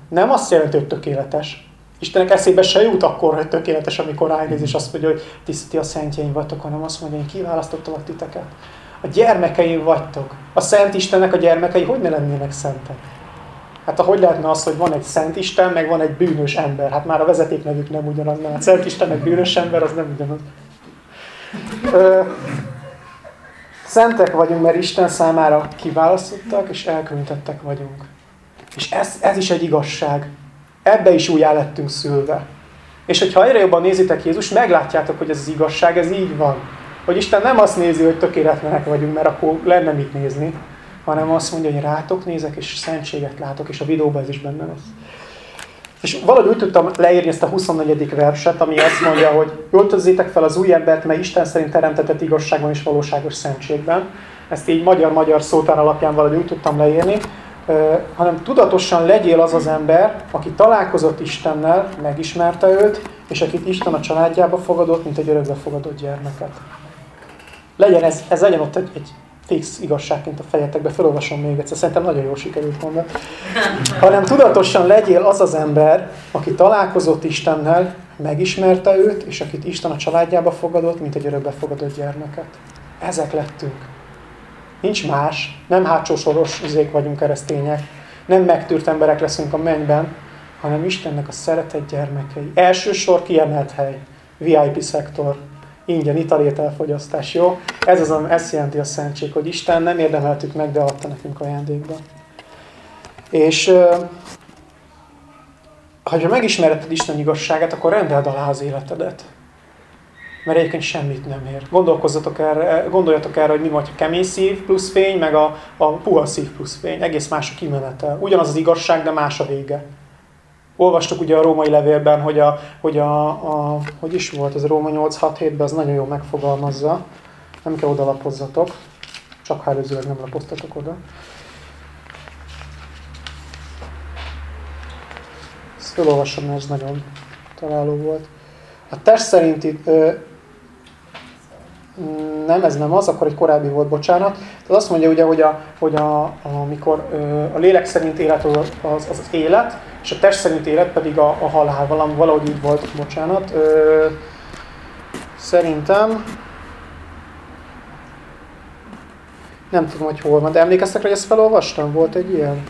Nem azt jelenti, hogy tökéletes. Istenek eszébe se jut akkor, hogy tökéletes, amikor ránéz, és azt mondja, hogy ti, ti a szentjeim vagytok, hanem azt mondja, én kiválasztottalak titeket. A gyermekeim vagytok. A Szent Istennek a gyermekei hogy ne lennének szentek? Hát ahogy lehetne az, hogy van egy Szent Isten, meg van egy bűnös ember. Hát már a vezetéknevük nem ugyanaz, mert a Szent Isten meg bűnös ember, az nem ugyanaz. Ö, szentek vagyunk, mert Isten számára kiválasztottak, és elkülönítettek vagyunk. És ez, ez is egy igazság. Ebbe is újjá lettünk szülve. És hogyha egyre jobban nézitek Jézus, meglátjátok, hogy ez az igazság, ez így van. Hogy Isten nem azt nézi, hogy tökéletlenek vagyunk, mert akkor lenne mit nézni, hanem azt mondja, hogy rátok nézek, és szentséget látok, és a videóban ez is benne lesz. És valahogy úgy tudtam leírni ezt a 24. verset, ami azt mondja, hogy öltözzétek fel az új embert, mely Isten szerint teremtetett igazságban és valóságos szentségben. Ezt így magyar-magyar szótár alapján valahogy úgy tudtam leírni, hanem tudatosan legyél az az ember, aki találkozott Istennel, megismerte őt, és akit Isten a családjába fogadott, mint egy örökbe fogadott gyermeket. Legyen ez, ez legyen ott egy, egy fix igazságként a fejetekbe, felolvasom még egyszer, szerintem nagyon jól sikerült mondani. Hanem tudatosan legyél az az ember, aki találkozott Istennel, megismerte őt, és akit Isten a családjába fogadott, mint egy örökbe fogadott gyermeket. Ezek lettünk. Nincs más, nem hátsó soros izék vagyunk keresztények, nem megtűrt emberek leszünk a mennyben, hanem Istennek a szeretett gyermekei. Elsősor kiemelt hely, VIP szektor, ingyen italét elfogyasztás, jó? Ez az, ez jelenti a szentség, hogy Isten nem érdemeltük meg, de adta nekünk ajándékba. És ha megismereted Isten igazságát, akkor rendeld alá az életedet. Mert egyébként semmit nem ér. Gondolkozzatok erre, gondoljatok erre, hogy mi vagy a kemény szív plusz fény, meg a, a puha szív plusz fény. Egész más a kimenete. Ugyanaz az igazság, de más a vége. olvastuk ugye a római levélben, hogy, a, hogy, a, a, hogy is volt ez a Róma 8.6.7-ben, az nagyon jól megfogalmazza. Nem kell oda lapozzatok, csak ha előzőleg nem lapoztatok oda. Ezt felolvasom, mert ez nagyon találó volt. A test szerinti nem, ez nem az, akkor egy korábbi volt, bocsánat. Tehát azt mondja ugye, hogy, a, hogy a, amikor a lélek szerint élet az, az, az élet, és a test szerint élet pedig a, a halál, valami, valahogy így volt, bocsánat. Ö, szerintem, nem tudom, hogy hol van, de emlékeztek, hogy ezt felolvastam? Volt egy ilyen?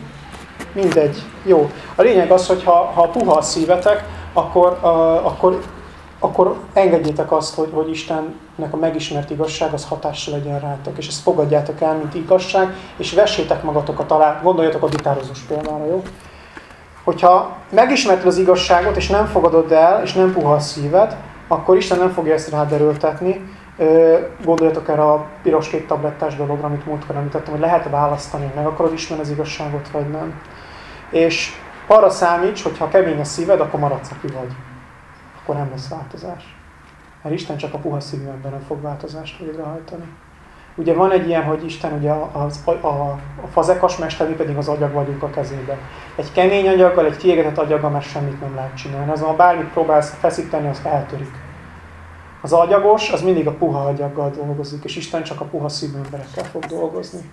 Mindegy. Jó. A lényeg az, hogy ha, ha puha a szívetek, akkor, uh, akkor akkor engedjétek azt, hogy, hogy Istennek a megismert igazság az hatással legyen rátok, és ezt fogadjátok el, mint igazság, és vessétek magatokat alá, gondoljatok a gitározós példára, jó? Hogyha megismerted az igazságot, és nem fogadod el, és nem puha a szíved, akkor Isten nem fogja ezt rád erőltetni. Gondoljatok erre a piros két tablettás dologra, amit múltkor említettem, hogy lehet választani, meg akarod ismerni az igazságot, vagy nem. És arra számíts, hogy ha kemény a szíved, akkor maradsz, aki vagy akkor nem lesz változás. Mert Isten csak a puha szívű emberen fog változást végrehajtani. Ugye van egy ilyen, hogy Isten ugye az, a, a, a fazekas mester, mi pedig az agyag vagyunk a kezében. Egy kemény anyaggal, egy kiégetett anyaggal már semmit nem lehet csinálni. Azon, ha bármit próbálsz feszíteni, az eltörik. Az agyagos, az mindig a puha agyaggal dolgozik, és Isten csak a puha szívű emberekkel fog dolgozni.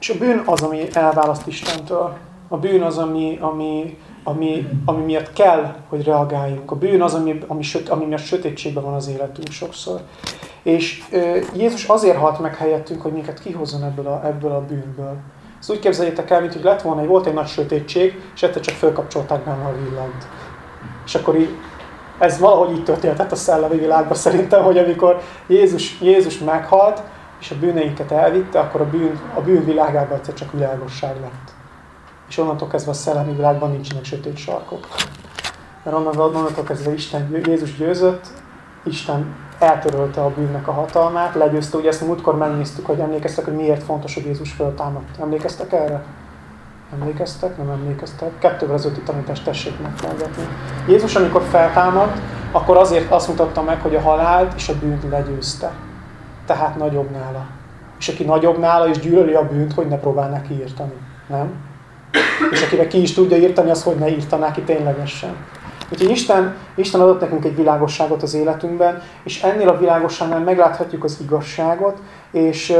És a bűn az, ami elválaszt Istentől. A bűn az, ami, ami ami, ami miatt kell, hogy reagáljunk. A bűn az, ami, ami, söt, ami miatt sötétségben van az életünk sokszor. És ö, Jézus azért halt meg helyettünk, hogy minket kihozzon ebből a, ebből a bűnből. Ezt úgy képzeljétek el, mint hogy lett volna, hogy volt egy nagy sötétség, és egyszer csak felkapcsolták benne a villant. És akkor így, ez valahogy így történt a szellemi világban szerintem, hogy amikor Jézus, Jézus meghalt, és a bűneinket elvitte, akkor a bűn, a bűn világában egyszer csak világosság lett. És onnantól kezdve a szellemi világban nincsenek sötét sarkok. Mert onnantól kezdve Isten, Jézus győzött, Isten eltörölte a bűnnek a hatalmát, legyőzte, ugye ezt múltkor megnéztük, hogy emlékeztek, hogy miért fontos, hogy Jézus föltámadt. Emlékeztek erre? Emlékeztek? Nem emlékeztek? Kettővel az öti tanítást tessék meghallgatni. Jézus, amikor feltámadt, akkor azért azt mutatta meg, hogy a halált és a bűnt legyőzte. Tehát nagyobb nála. És aki nagyobb nála és gyűlöli a bűnt, hogy ne próbálná kiírtani. Nem? És akinek ki is tudja írtani, az hogy ne írtaná ki ténylegesen. Úgyhogy Isten, Isten adott nekünk egy világosságot az életünkben, és ennél a világosságnál megláthatjuk az igazságot, és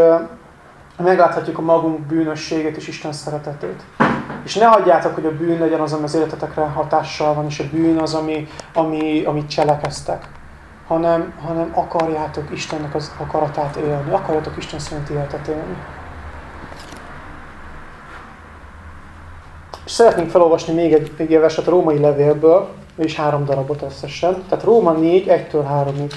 megláthatjuk a magunk bűnösségét és Isten szeretetét. És ne hagyjátok, hogy a bűn legyen az, ami az életetekre hatással van, és a bűn az, ami, ami, amit cselekeztek. Hanem, hanem akarjátok Istennek az akaratát élni, akarjátok Isten szerint életet élni. Szeretnénk felolvasni még egy, egy verset a római levélből, és három darabot összesen. Tehát Róma 4, 1-től 3-ig.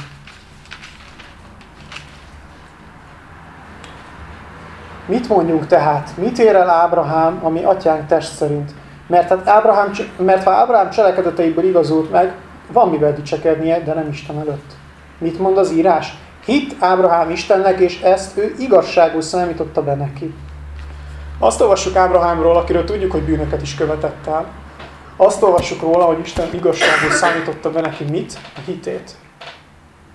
Mit mondjunk tehát? Mit ér el Ábrahám, ami atyánk test szerint? Mert, hát Ábrahám, mert ha Ábrahám cselekedeteiből igazult meg, van mivel dicsekednie, de nem Isten előtt. Mit mond az írás? Hit Ábrahám Istennek, és ezt ő igazságú számította be neki. Azt olvassuk Ábrahámról, akiről tudjuk, hogy bűnöket is követett el. Azt olvassuk róla, hogy Isten igazságból számította be neki mit? A hitét.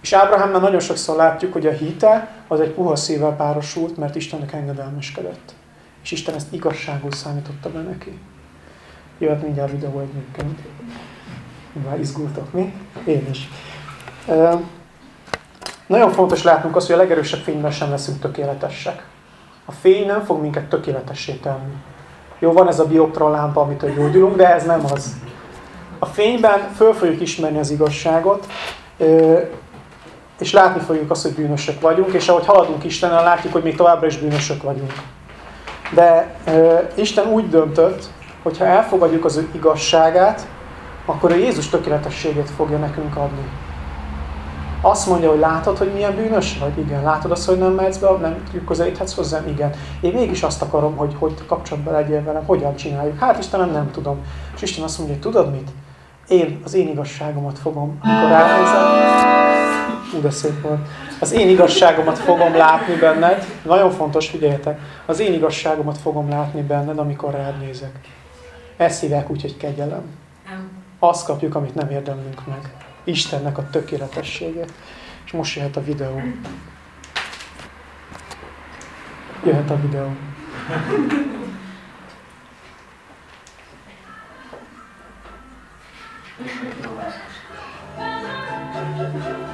És Ábrahámnál nagyon sokszor látjuk, hogy a hite az egy puha szívvel párosult, mert Istennek engedelmeskedett. És Isten ezt igazságul számította be neki. Jöhet mindjárt videó egyébként. Már izgultok, mi? Én is. Nagyon fontos látnunk azt, hogy a legerősebb fényben sem leszünk tökéletesek. A fény nem fog minket tökéletessé tenni. Jó, van ez a bioptra lámpa, amit a gyógyulunk, de ez nem az. A fényben föl fogjuk ismerni az igazságot, és látni fogjuk azt, hogy bűnösök vagyunk, és ahogy haladunk Istennel, látjuk, hogy még továbbra is bűnösök vagyunk. De Isten úgy döntött, hogy ha elfogadjuk az ő igazságát, akkor a Jézus tökéletességét fogja nekünk adni. Azt mondja, hogy látod, hogy milyen bűnös vagy? Igen. Látod azt, hogy nem mehetsz be, nem közelíthetsz hozzám? Igen. Én mégis azt akarom, hogy hogy kapcsolatban legyél velem, hogyan csináljuk. Hát Istenem, nem tudom. És Isten azt mondja, hogy tudod mit? Én az én igazságomat fogom, amikor ránézem. Ú, de szép volt. Az én igazságomat fogom látni benned. Nagyon fontos, figyeljetek. Az én igazságomat fogom látni benned, amikor rád nézek. Ezt hívják úgy, hogy kegyelem. Azt kapjuk, amit nem érdemlünk meg. Istennek a tökéletességét. És most jöhet a videó. Jöhet a videó.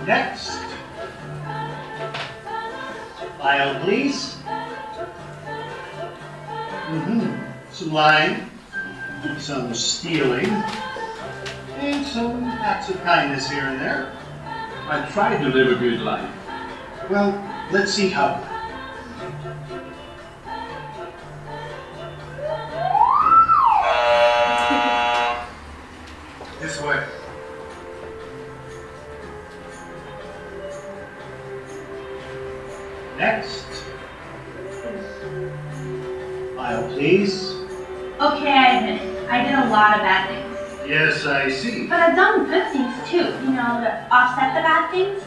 Next. File, please. Mm-hmm. Some lying, some stealing, and some acts of kindness here and there. I try to live a good life. Well, let's see how. This way. Next. File, please. Okay, I admit it. I did a lot of bad things. Yes, I see. But I've done good things too, you know, to offset the bad things.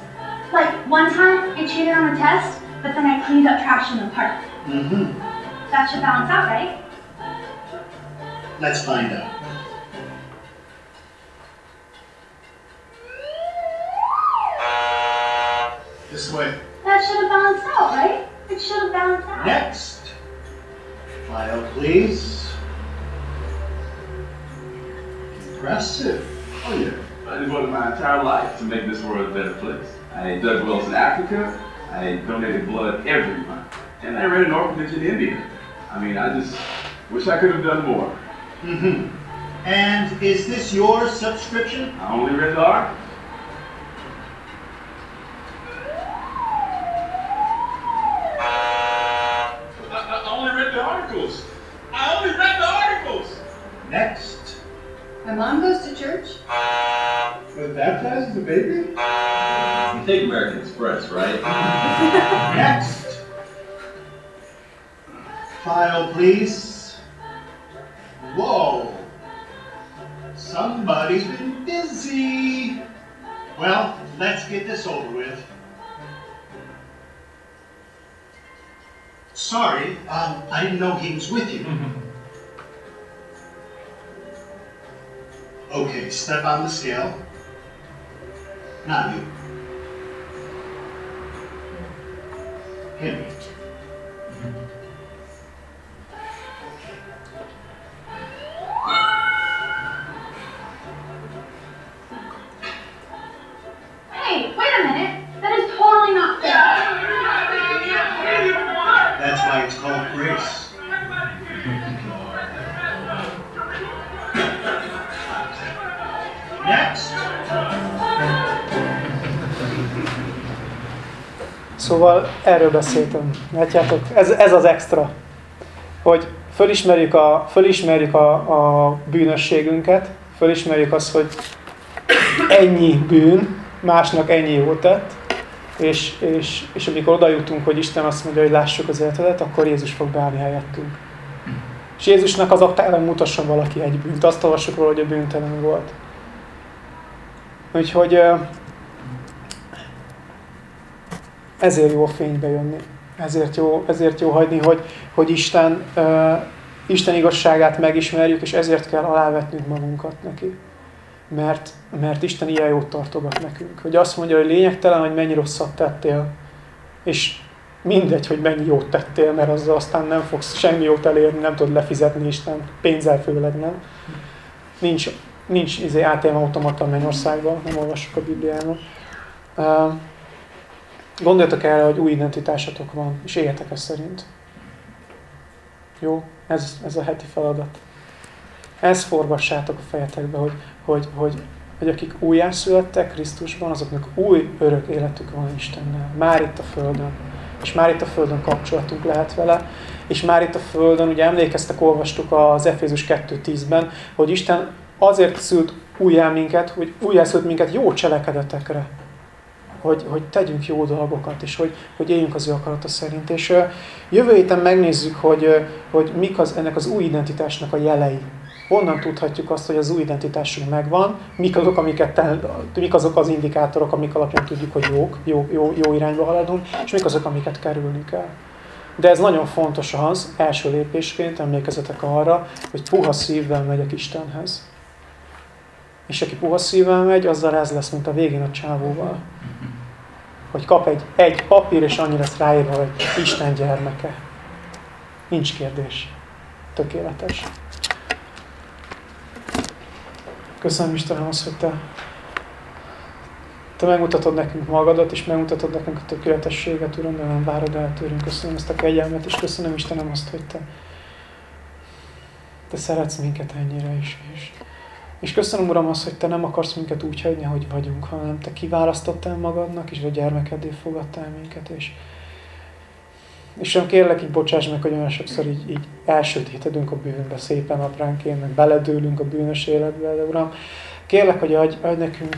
Like one time I cheated on a test, but then I cleaned up trash in the park. Mm-hmm. That should balance out, right? Let's find out. This way. That should have balanced out, right? It should have balanced out. Next. File, please. My life to make this world a better place. I dug wells in Africa. I donated blood every month. And I ran an orphanage in India. I mean, I just wish I could have done more. Mm-hmm. [laughs] And is this your subscription? I only read the articles. American Express, right? [laughs] Next. File, please. Whoa. Somebody's been busy. Well, let's get this over with. Sorry, um, I didn't know he was with you. [laughs] Okay, step on the scale. Not you. image. Szóval erről beszéltem. Látjátok? Ez, ez az extra. Hogy fölismerjük a, fölismerjük a, a bűnösségünket, fölismerjük azt, hogy ennyi bűn, másnak ennyi jót tett, és, és, és amikor oda jutunk, hogy Isten azt mondja, hogy lássuk az életedet, akkor Jézus fog beállni helyettünk. És Jézusnak az aktára mutasson valaki egy bűnt. Azt olvassuk róla, hogy a bűntelen volt. Úgyhogy ö, ezért jó a fénybe jönni. Ezért jó, ezért jó hagyni, hogy, hogy Isten, uh, Isten igazságát megismerjük, és ezért kell alávetnünk magunkat neki. Mert, mert Isten ilyen jót tartogat nekünk. Hogy azt mondja, hogy lényegtelen, hogy mennyi rosszat tettél, és mindegy, hogy mennyi jót tettél, mert azzal aztán nem fogsz semmi jót elérni, nem tudod lefizetni Isten, pénzzel főleg nem. Nincs, nincs izé, ATM automata mennyországban, nem olvassuk a Bibliában. Uh, Gondoljatok erre, hogy új identitásatok van, és éljetek ezt szerint. Jó? Ez, ez a heti feladat. Ezt forgassátok a fejetekbe, hogy, hogy, hogy, hogy akik újjászülettek Krisztusban, azoknak új örök életük van Istennel. Már itt a Földön. És már itt a Földön kapcsolatunk lehet vele. És már itt a Földön, ugye emlékeztek, olvastuk az Efézus 2.10-ben, hogy Isten azért szült újjá minket, hogy újjászült minket jó cselekedetekre hogy, hogy tegyünk jó dolgokat, és hogy, hogy éljünk az ő akarata szerint. És jövő héten megnézzük, hogy, hogy mik az, ennek az új identitásnak a jelei. Honnan tudhatjuk azt, hogy az új identitásunk megvan, mik azok, amiket mik azok az indikátorok, amik alapján tudjuk, hogy jók, jó, jó, jó irányba haladunk, és mik azok, amiket kerülni kell. De ez nagyon fontos az, első lépésként emlékezetek arra, hogy puha szívvel megyek Istenhez. És aki puha szívvel megy, azzal ez lesz, mint a végén a csávóval. Hogy kap egy, egy papír, és annyi lesz ráírva, hogy Isten gyermeke. Nincs kérdés. Tökéletes. Köszönöm Istenem azt, hogy Te, te megmutatod nekünk magadat, és megmutatod nekünk a tökéletességet, Uram, de nem várod el tőlünk. Köszönöm ezt a kegyelmet, és köszönöm Istenem azt, hogy Te, te szeretsz minket ennyire is. És, és köszönöm, Uram, azt, hogy Te nem akarsz minket úgy hagyni, hogy vagyunk, hanem Te kiválasztottál magadnak, és a gyermekedé fogadtál minket, és, és olyan kérlek, így bocsáss meg, hogy olyan sokszor így, így elsötétedünk a bűnbe szépen apránként, meg beledőlünk a bűnös életbe, de Uram, kérlek, hogy adj, adj nekünk,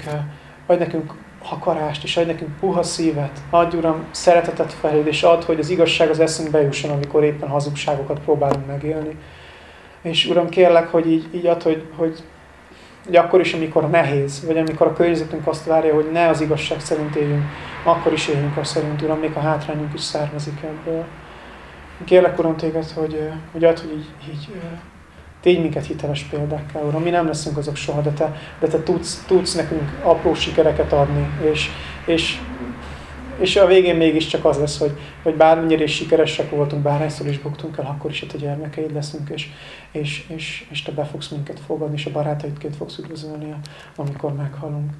adj nekünk akarást, és adj nekünk puha szívet, adj Uram szeretetet feléd, és add, hogy az igazság az eszünkbe jusson, amikor éppen hazugságokat próbálunk megélni. És Uram, kérlek, hogy így, így add, hogy, hogy, hogy akkor is, amikor nehéz, vagy amikor a környezetünk azt várja, hogy ne az igazság szerint éljünk, akkor is éljünk azt szerint, Uram, még a hátrányunk is származik ebből. Kérlek, Uram, téged, hogy, hogy add, hogy így, így tégy minket hiteles példákkal, Uram. Mi nem leszünk azok soha, de Te, de te tudsz, tudsz nekünk apró sikereket adni, és, és, és a végén mégiscsak az lesz, hogy, hogy bármennyire is sikeresek voltunk, bárhányszor is buktunk el, akkor is a Te gyermekeid leszünk, és, és, és, és Te be fogsz minket fogadni, és a barátaidként fogsz üdvözölni, amikor meghalunk.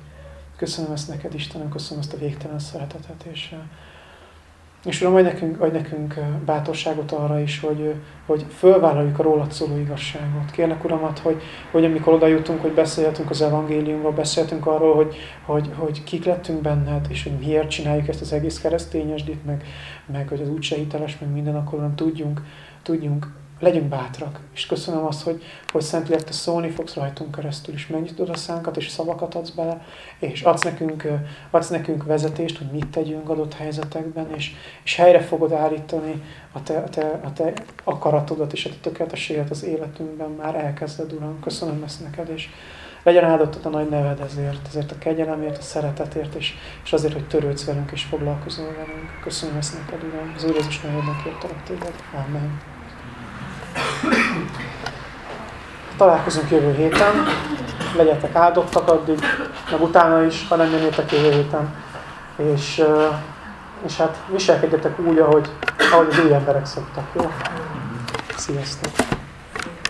Köszönöm ezt neked, Istenem, köszönöm ezt a végtelen szeretetet, és, és Uram, adj nekünk, adj nekünk bátorságot arra is, hogy, hogy fölvállaljuk a rólad szóló igazságot. Kérlek, Uramat, hogy, hogy amikor oda jutunk, hogy beszélhetünk az evangéliumról, beszélhetünk arról, hogy, hogy, hogy kik lettünk benned, és hogy miért csináljuk ezt az egész keresztényesdit, meg, meg hogy az úgyse hiteles, meg minden, akkor Uram, tudjunk, tudjunk legyünk bátrak. És köszönöm azt, hogy, hogy Szentlélek, te szólni fogsz rajtunk keresztül, és megnyitod a szánkat, és szavakat adsz bele, és adsz nekünk, adsz nekünk vezetést, hogy mit tegyünk adott helyzetekben, és, és helyre fogod állítani a te, a, te, a te akaratodat és a te tökéletességet az életünkben. Már elkezded, Uram. Köszönöm ezt neked, és legyen áldott a nagy neved ezért, ezért a kegyelemért, a szeretetért, és, és azért, hogy törődsz velünk és foglalkozol velünk. Köszönöm ezt neked, Uram. Az Úr Jézus nevében kértelek. Amen. Találkozunk jövő héten. Legyetek áldottak addig, meg utána is, ha nem jönnétek jövő héten. És, és hát viselkedjetek úgy, ahogy, ahogy az új emberek szoktak, jó? Sziasztok!